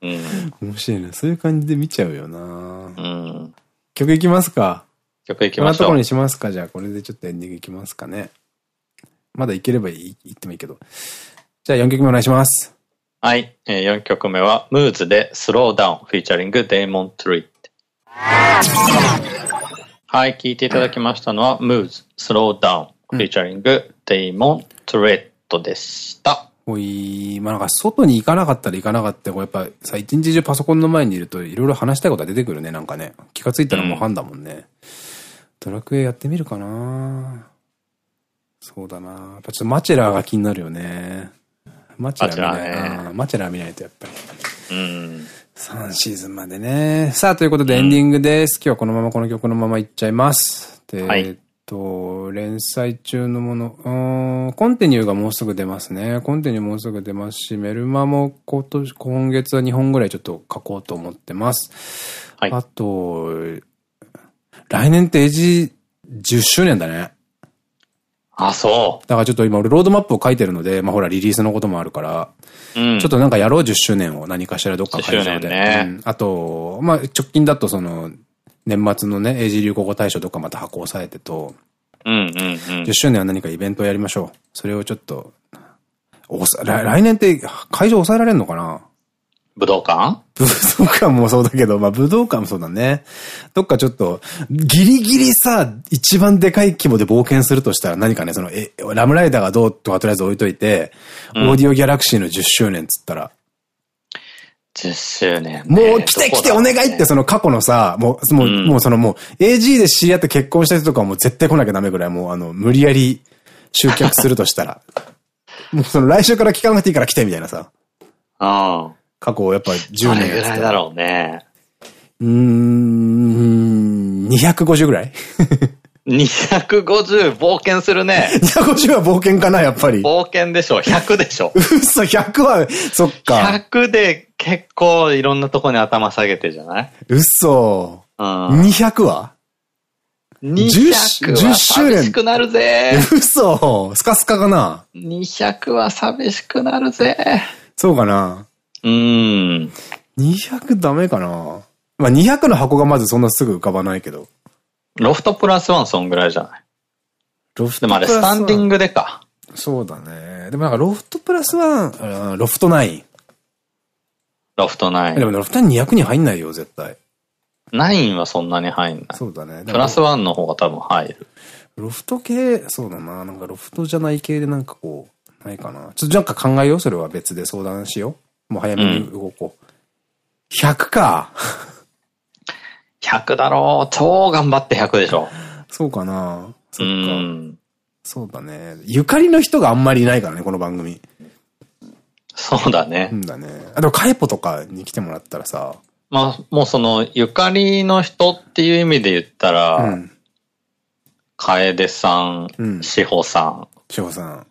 うん。面白いな。そういう感じで見ちゃうよな。うん。曲いきますか？曲いきましょう。こんなところにしますかじゃあ、これでちょっとエンディングいきますかね。まだいければいい、言ってもいいけど。じゃあ4曲目お願いします。はい。えー、4曲目は、ムーズでスローダウン、フィーチャリングデーモントリート。はい、聴いていただきましたのは、ムーズ、スローダウン、フィーチャリングデーモントレットでした。おい、まあなんか外に行かなかったら行かなかったら、こうやっぱさ、一日中パソコンの前にいるといろいろ話したいことが出てくるね、なんかね。気がついたらもう半だもんね。うん、ドラクエやってみるかなそうだなやっぱちょっとマチェラーが気になるよね。マチェラー見ない。ね、マチェラー見ないとやっぱり。うん。3シーズンまでね。さあ、ということでエンディングです。うん、今日はこのままこの曲のままいっちゃいます。で、はい、えっと、連載中のもの、うん、コンティニューがもうすぐ出ますね。コンティニューもうすぐ出ますし、メルマも今年、今月は2本ぐらいちょっと書こうと思ってます。はい。あと、来年ってエイジ10周年だね。あ、そう。だからちょっと今俺ロードマップを書いてるので、まあほらリリースのこともあるから、うん、ちょっとなんかやろう10周年を何かしらどっか会場で。ねうん、あと、まあ直近だとその、年末のね、英字流行語大賞とかまた箱を押さえてと、うんうんうん、10周年は何かイベントをやりましょう。それをちょっと、おさ来来年って会場抑えられるのかな？武道館？武道館もそうだけど、まあ武道館もそうだね。どっかちょっと、ギリギリさ、一番でかい規模で冒険するとしたら何かね、その、え、ラムライダーがどうとかとりあえず置いといて、うん、オーディオギャラクシーの10周年っつったら。10周年、ね、もう来て来てお願いってその過去のさ、もう、もう、うん、もうそのもう、AG で知り合って結婚した人とかはもう絶対来なきゃダメぐらい、もうあの、無理やり集客するとしたら。*laughs* もうその来週から聞かなくていいから来てみたいなさ。ああ。過去やっぱ10年やぐらいだろうね。うーん、250ぐらい？250冒険するね。250は冒険かな、やっぱり。冒険でしょ。100でしょ。嘘、100は、そっか。100で結構いろんなとこに頭下げてじゃない？嘘。うん。200は ?200 は寂しくなるぜ。嘘。スカスカかな ?200 は寂しくなるぜ。そうかな？うん。200ダメかなまあ200の箱がまずそんなすぐ浮かばないけど。ロフトプラスワンそんぐらいじゃない？ロフトでもあれスタンディングでか。そうだね。でもなんかロフトプラスワン、ロフトナイン。ロフトナイン。でもロフトナイン200に入んないよ、絶対。ナインはそんなに入んない。そうだね。プラスワンの方が多分入る。ロフト系、そうだな。なんかロフトじゃない系でなんかこう、ないかな。ちょっとなんか考えよう。それは別で相談しよう。もう早めに動こう。うん、100か。100だろう。超頑張って100でしょ。そうかな。そっか。そうだね。ゆかりの人があんまりいないからね、この番組。そうだね。うんだね。あ、でもカエポとかに来てもらったらさ。まあ、もうその、ゆかりの人っていう意味で言ったら、うん、楓さん、うん、志保さん。志保さん。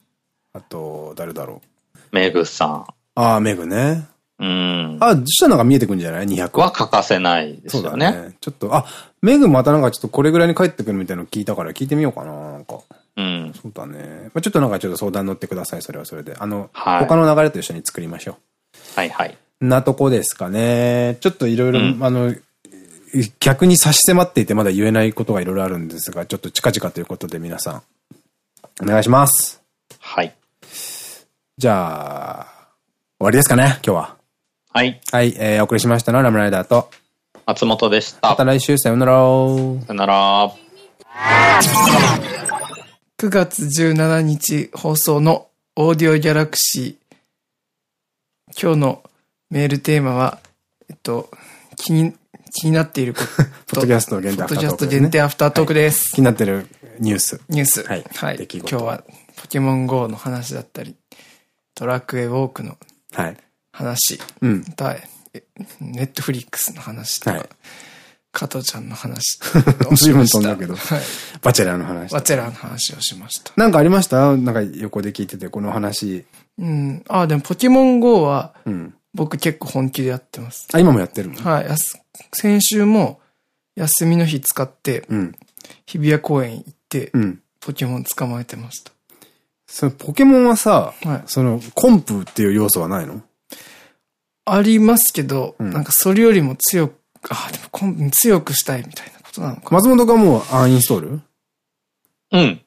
あと、誰だろう。メグさん。ああ、メグね。うん。あ、そしたらなんか見えてくんじゃない ?200 は欠かせないですよね。そうだね。ちょっと、あ、メグまたなんかちょっとこれぐらいに帰ってくるみたいなの聞いたから聞いてみようかな、なんか。うん。そうだね。まあ、ちょっとなんかちょっと相談乗ってください、それはそれで。あの、はい、他の流れと一緒に作りましょう。はいはい。なとこですかね。ちょっといろいろ、あの、逆に差し迫っていてまだ言えないことがいろいろあるんですが、ちょっと近々ということで皆さん、お願いします。はい。じゃあ、終わりですかね、今日は。はい。はい、えー、お送りしましたのはラムライダーと、松本でした。また来週、さよなら。さよなら。9月17日放送のオーディオギャラクシー。今日のメールテーマは、えっと、気に、気になっていること。*laughs* ポッドキャスト限定アフタートーク、ね。ポッドキャスト限定アフタートークです。はい、気になってるニュース。ニュース。はい。はい。今日はポケモン GO の話だったり、トラックウェイウォークのはい。話。うん。ネットフリックスの話とか、はい、加藤ちゃんの話。*laughs* 随分飛んだけど。はい。バチェラーの話。バチェラーの話をしました。なんかありました？なんか横で聞いてて、この話。うん。ああ、でもポケモン GO は、うん、僕結構本気でやってます。あ、今もやってるの？はい。先週も休みの日使って、うん、日比谷公園行って、うん、ポケモン捕まえてました。そのポケモンはさ、はい、そのコンプっていう要素はないの？ありますけど、うん、なんかそれよりも強く、あ、でもコン強くしたいみたいなことなのか。松本がもうアンインストール？うん。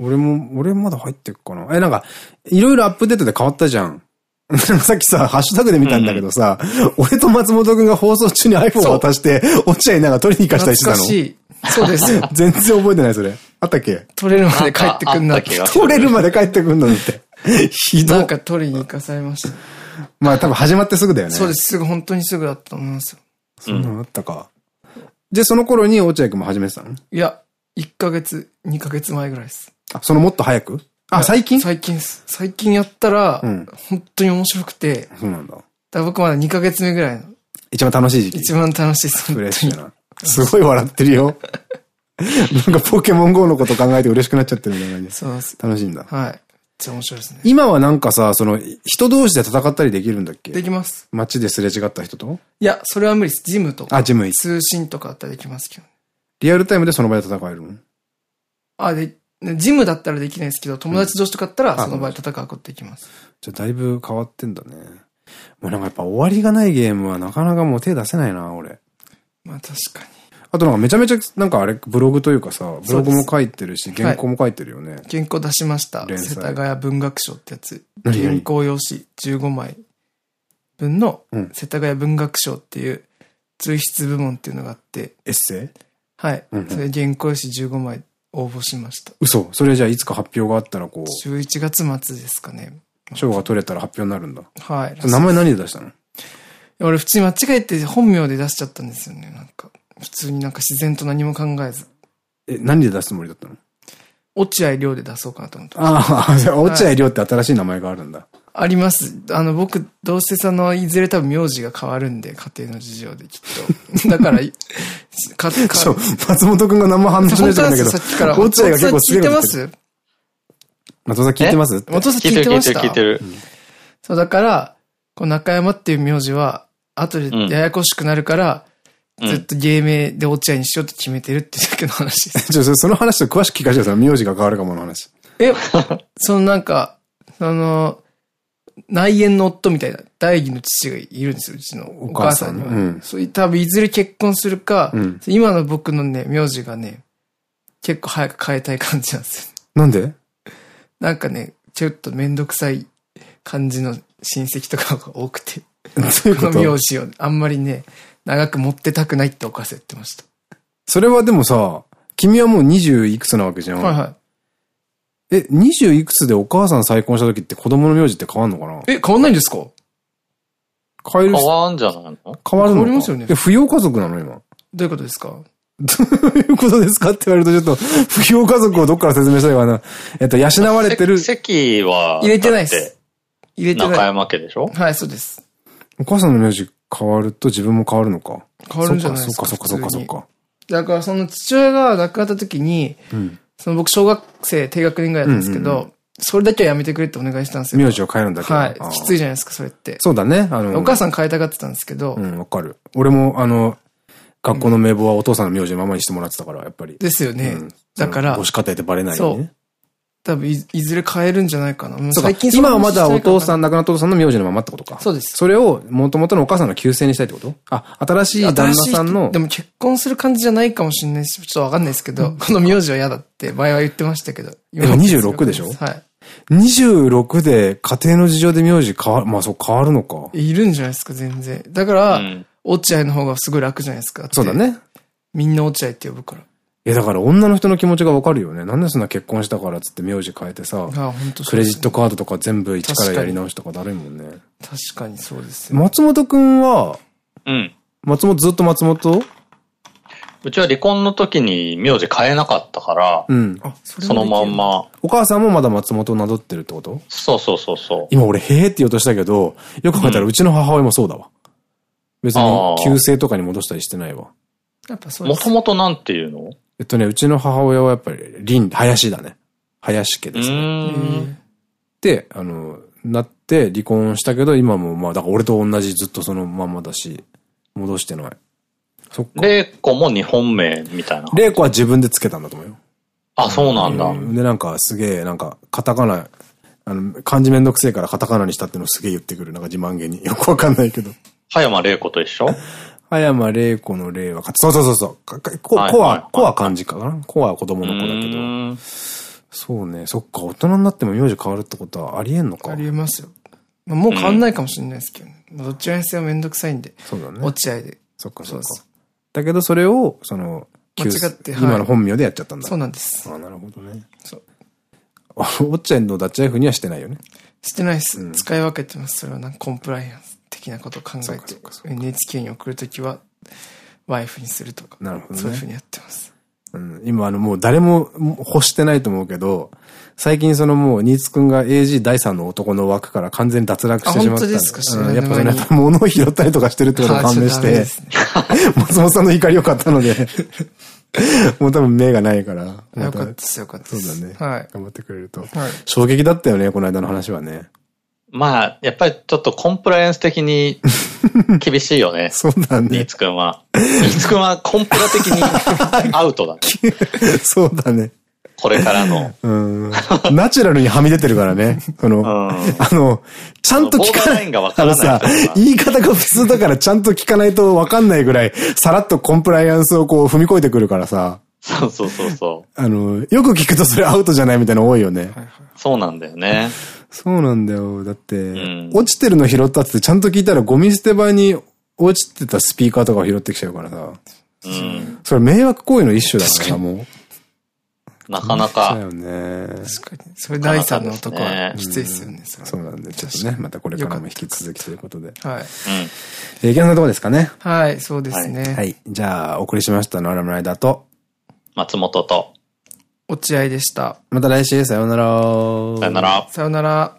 俺も、俺まだ入ってっかな？え、なんか、いろいろアップデートで変わったじゃん。*laughs* さっきさ、ハッシュタグで見たんだけどさ、うん、俺と松本くんが放送中に iPhone を渡して、落合なんか取りに行かしたりしてたの？懐かしい。そうですよ。*laughs* 全然覚えてない、それ。あったっけ？取れるまで帰ってくんなって。取れるまで帰ってくんのって。*laughs* ひどい。なんか取りに行かされました。まあ多分始まってすぐだよね。そうです、すぐ、本当にすぐだったと思いますよ。そんなのあったか。じゃあその頃に落合君も始めてたの？いや、1ヶ月、2ヶ月前ぐらいです。あ、そのもっと早く？あ、最近？最近です。最近やったら、うん、本当に面白くて。そうなんだ。だから僕まだ2ヶ月目ぐらいの。一番楽しい時期。一番楽しいです。フレッシュな。すごい笑ってるよ。*laughs* *laughs* なんかポケモン GO のこと考えて嬉しくなっちゃってるみたいな。そう。楽しいんだ。はい。ちゃ面白いですね。今はなんかさ、その、人同士で戦ったりできるんだっけ？できます。街ですれ違った人と？いや、それは無理です。ジムとか。あ、ジム通信とかあったらできますけど。リアルタイムでその場で戦えるの？あ、で、ジムだったらできないですけど、友達同士とかだったらその場で戦うことできます。じゃあだいぶ変わってんだね。もうなんかやっぱ終わりがないゲームはなかなかもう手出せないな、俺。まあ確かに。あとなんかめちゃめちゃ、なんかあれ、ブログというかさ、ブログも書いてるし、原稿も書いてるよね。はい、原稿出しました。世田谷文学賞ってやつ。原稿用紙15枚分の世田谷文学賞っていう随筆部門っていうのがあって。エッセイ？はい。それ原稿紙15枚応募しました。嘘それじゃあいつか発表があったらこう。11月末ですかね。賞が取れたら発表になるんだ。はい。名前何で出したの？俺普通に間違えて本名で出しちゃったんですよね。なんか、普通になんか自然と何も考えず。え、何で出すつもりだったの？落合亮で出そうかなと思って。ああ、落合亮って新しい名前があるんだ。あります。あの、僕、どうせその、いずれ多分名字が変わるんで、家庭の事情できっと。*laughs* だから、*laughs* か、か、松本くんが何も反応しないんだけど、さっきから落合が結構聞いてます？松本さん聞いてます？松本さん聞いてました聞いてる、そう、だから、こう、中山っていう名字は、後でややこしくなるから、ずっと芸名で落合にしようって決めてるってだけの話です。*laughs* ちょ、その話と詳しく聞かせてください。名字が変わるかもの話。え、そのなんか、その、内縁の夫みたいな、大義の父がいるんですよ、うちのお母さんには。うん、そうい多分いずれ結婚するか、うん、今の僕のね、名字がね、結構早く変えたい感じなんですよ。なんで？なんかね、ちょっとめんどくさい感じの親戚とかが多くて。そういうこの名字をあんまりね、長く持ってたくないってお母さん言ってました。それはでもさ、君はもう二十いくつなわけじゃん。はいはい。え、二十いくつでお母さん再婚した時って子供の名字って変わんのかな？え、変わんないんですか？変える変わんじゃないの？変わるの変わりますよね。え、扶養家族なの今？どういうことですか？どういうことですかって言われるとちょっと、*laughs* 扶養家族をどっから説明したいかな。えっと、養われてる。席は、入れてないです。入れてない。中山家でしょ？はい、そうです。お母さんの名字変わると自分も変わるのか。変わるんじゃないですか。そっかそっかそっかそっか。だからその父親が亡くなった時に、うん、その僕小学生低学年ぐらいだったんですけど、それだけはやめてくれってお願いしたんですよ。名字を変えるんだけど。はい。きついじゃないですか、それって。そうだね。あの、お母さん変えたがってたんですけど。うん、わかる。俺も、あの、学校の名簿はお父さんの名字のままにしてもらってたから、やっぱり。ですよね。だから。母子家庭ってバレないようにね。多分い、いずれ変えるんじゃないかな。最近今はまだお父さん、亡くなったお父さんの名字のままってことか。そうです。それを、もともとのお母さんの旧姓にしたいってこと？あ、新しい旦那さんの。でも結婚する感じじゃないかもしれないし、ちょっとわかんないですけど、この名字は嫌だって前は言ってましたけど。でも26でしょ？はい。26で家庭の事情で名字変わる、まあそう変わるのか。いるんじゃないですか、全然。だから、落合の方がすごい楽じゃないですか。そうだね。みんな落合って呼ぶから。いや、だから女の人の気持ちがわかるよね。なんでそんな結婚したからっつって名字変えてさ、クレジットカードとか全部一からやり直しとかだるいもんね。確かにそうですよ、松本くんは、うん。松本、ずっと松本？うちは離婚の時に名字変えなかったから、うん。そのまんま。お母さんもまだ松本を名乗ってるってこと？そうそうそうそう。今俺、へえって言おうとしたけど、よく考えたらうちの母親もそうだわ。別に、旧姓とかに戻したりしてないわ。やっぱそうもともとなんていうの？えっとね、うちの母親はやっぱり、林、林だね。林家ですね。で、あの、なって離婚したけど、今もまあ、だから俺と同じずっとそのままだし、戻してない。そっか。玲子も日本名みたいな。玲子は自分でつけたんだと思うよ。あ、そうなんだ。で、なんかすげえ、なんか、カタカナ、あの、漢字めんどくせえからカタカナにしたってのすげえ言ってくる。なんか自慢げに。よくわかんないけど。葉山玲子と一緒？葉山玲子の玲は、そうそうそうそう。子は、子は漢字かな子は子供の子だけど。そうね。そっか、大人になっても名字変わるってことはありえんのかありえますよ。もう変わんないかもしれないですけどね。どっちらにせよめんどくさいんで。そうだね。落合で。そっかそっか。だけどそれを、その、間違って、今の本名でやっちゃったんだ。そうなんです。あなるほどね。そう。落合のダッチアイフにはしてないよね。してないです。使い分けてます。それはなんかコンプライアンス。的なことを考えて、NHK に送るときは、ワイフにするとか。なるほど、ね、そういうふうにやってます。うん、今あのもう誰も欲してないと思うけど、最近そのもう、新津くんが AG 第3の男の枠から完全に脱落してしまった。本当ですかうん、やっぱその、物を拾ったりとかしてるってことが判明して、*laughs* 松本さんの怒りを買ったのでもう多分目がないから。よかったです、よかったです。そうだね。はい。頑張ってくれると。はい、衝撃だったよね、この間の話はね。まあ、やっぱりちょっとコンプライアンス的に *laughs* 厳しいよね。そうだね。ニーツくんは。ニーツくんはコンプラ的に *laughs* アウトだね。そうだね。これからの。うん。ナチュラルにはみ出てるからね。その、あの、ちゃんと聞かない。がからさ、言い方が普通だからちゃんと聞かないとわかんないぐらい、さらっとコンプライアンスをこう踏み越えてくるからさ。そうそうそうそう。あの、よく聞くとそれアウトじゃないみたいなの多いよね。そうなんだよね。そうなんだよ。だって、うん、落ちてるの拾ったってちゃんと聞いたらゴミ捨て場に落ちてたスピーカーとかを拾ってきちゃうからさ。うん。それ迷惑行為の一種だから、もう。なかなか。そうよね。確かに。それ第三の男はきついですよね。そうなんで、ちょっとね、またこれからも引き続きということで。はい。うん。え、池田のとこですかね。はい、そうですね。はい。じゃあ、お送りしましたのアラムライダーと、松本と、落合でした。また来週、さようなら。さようなら。さようなら。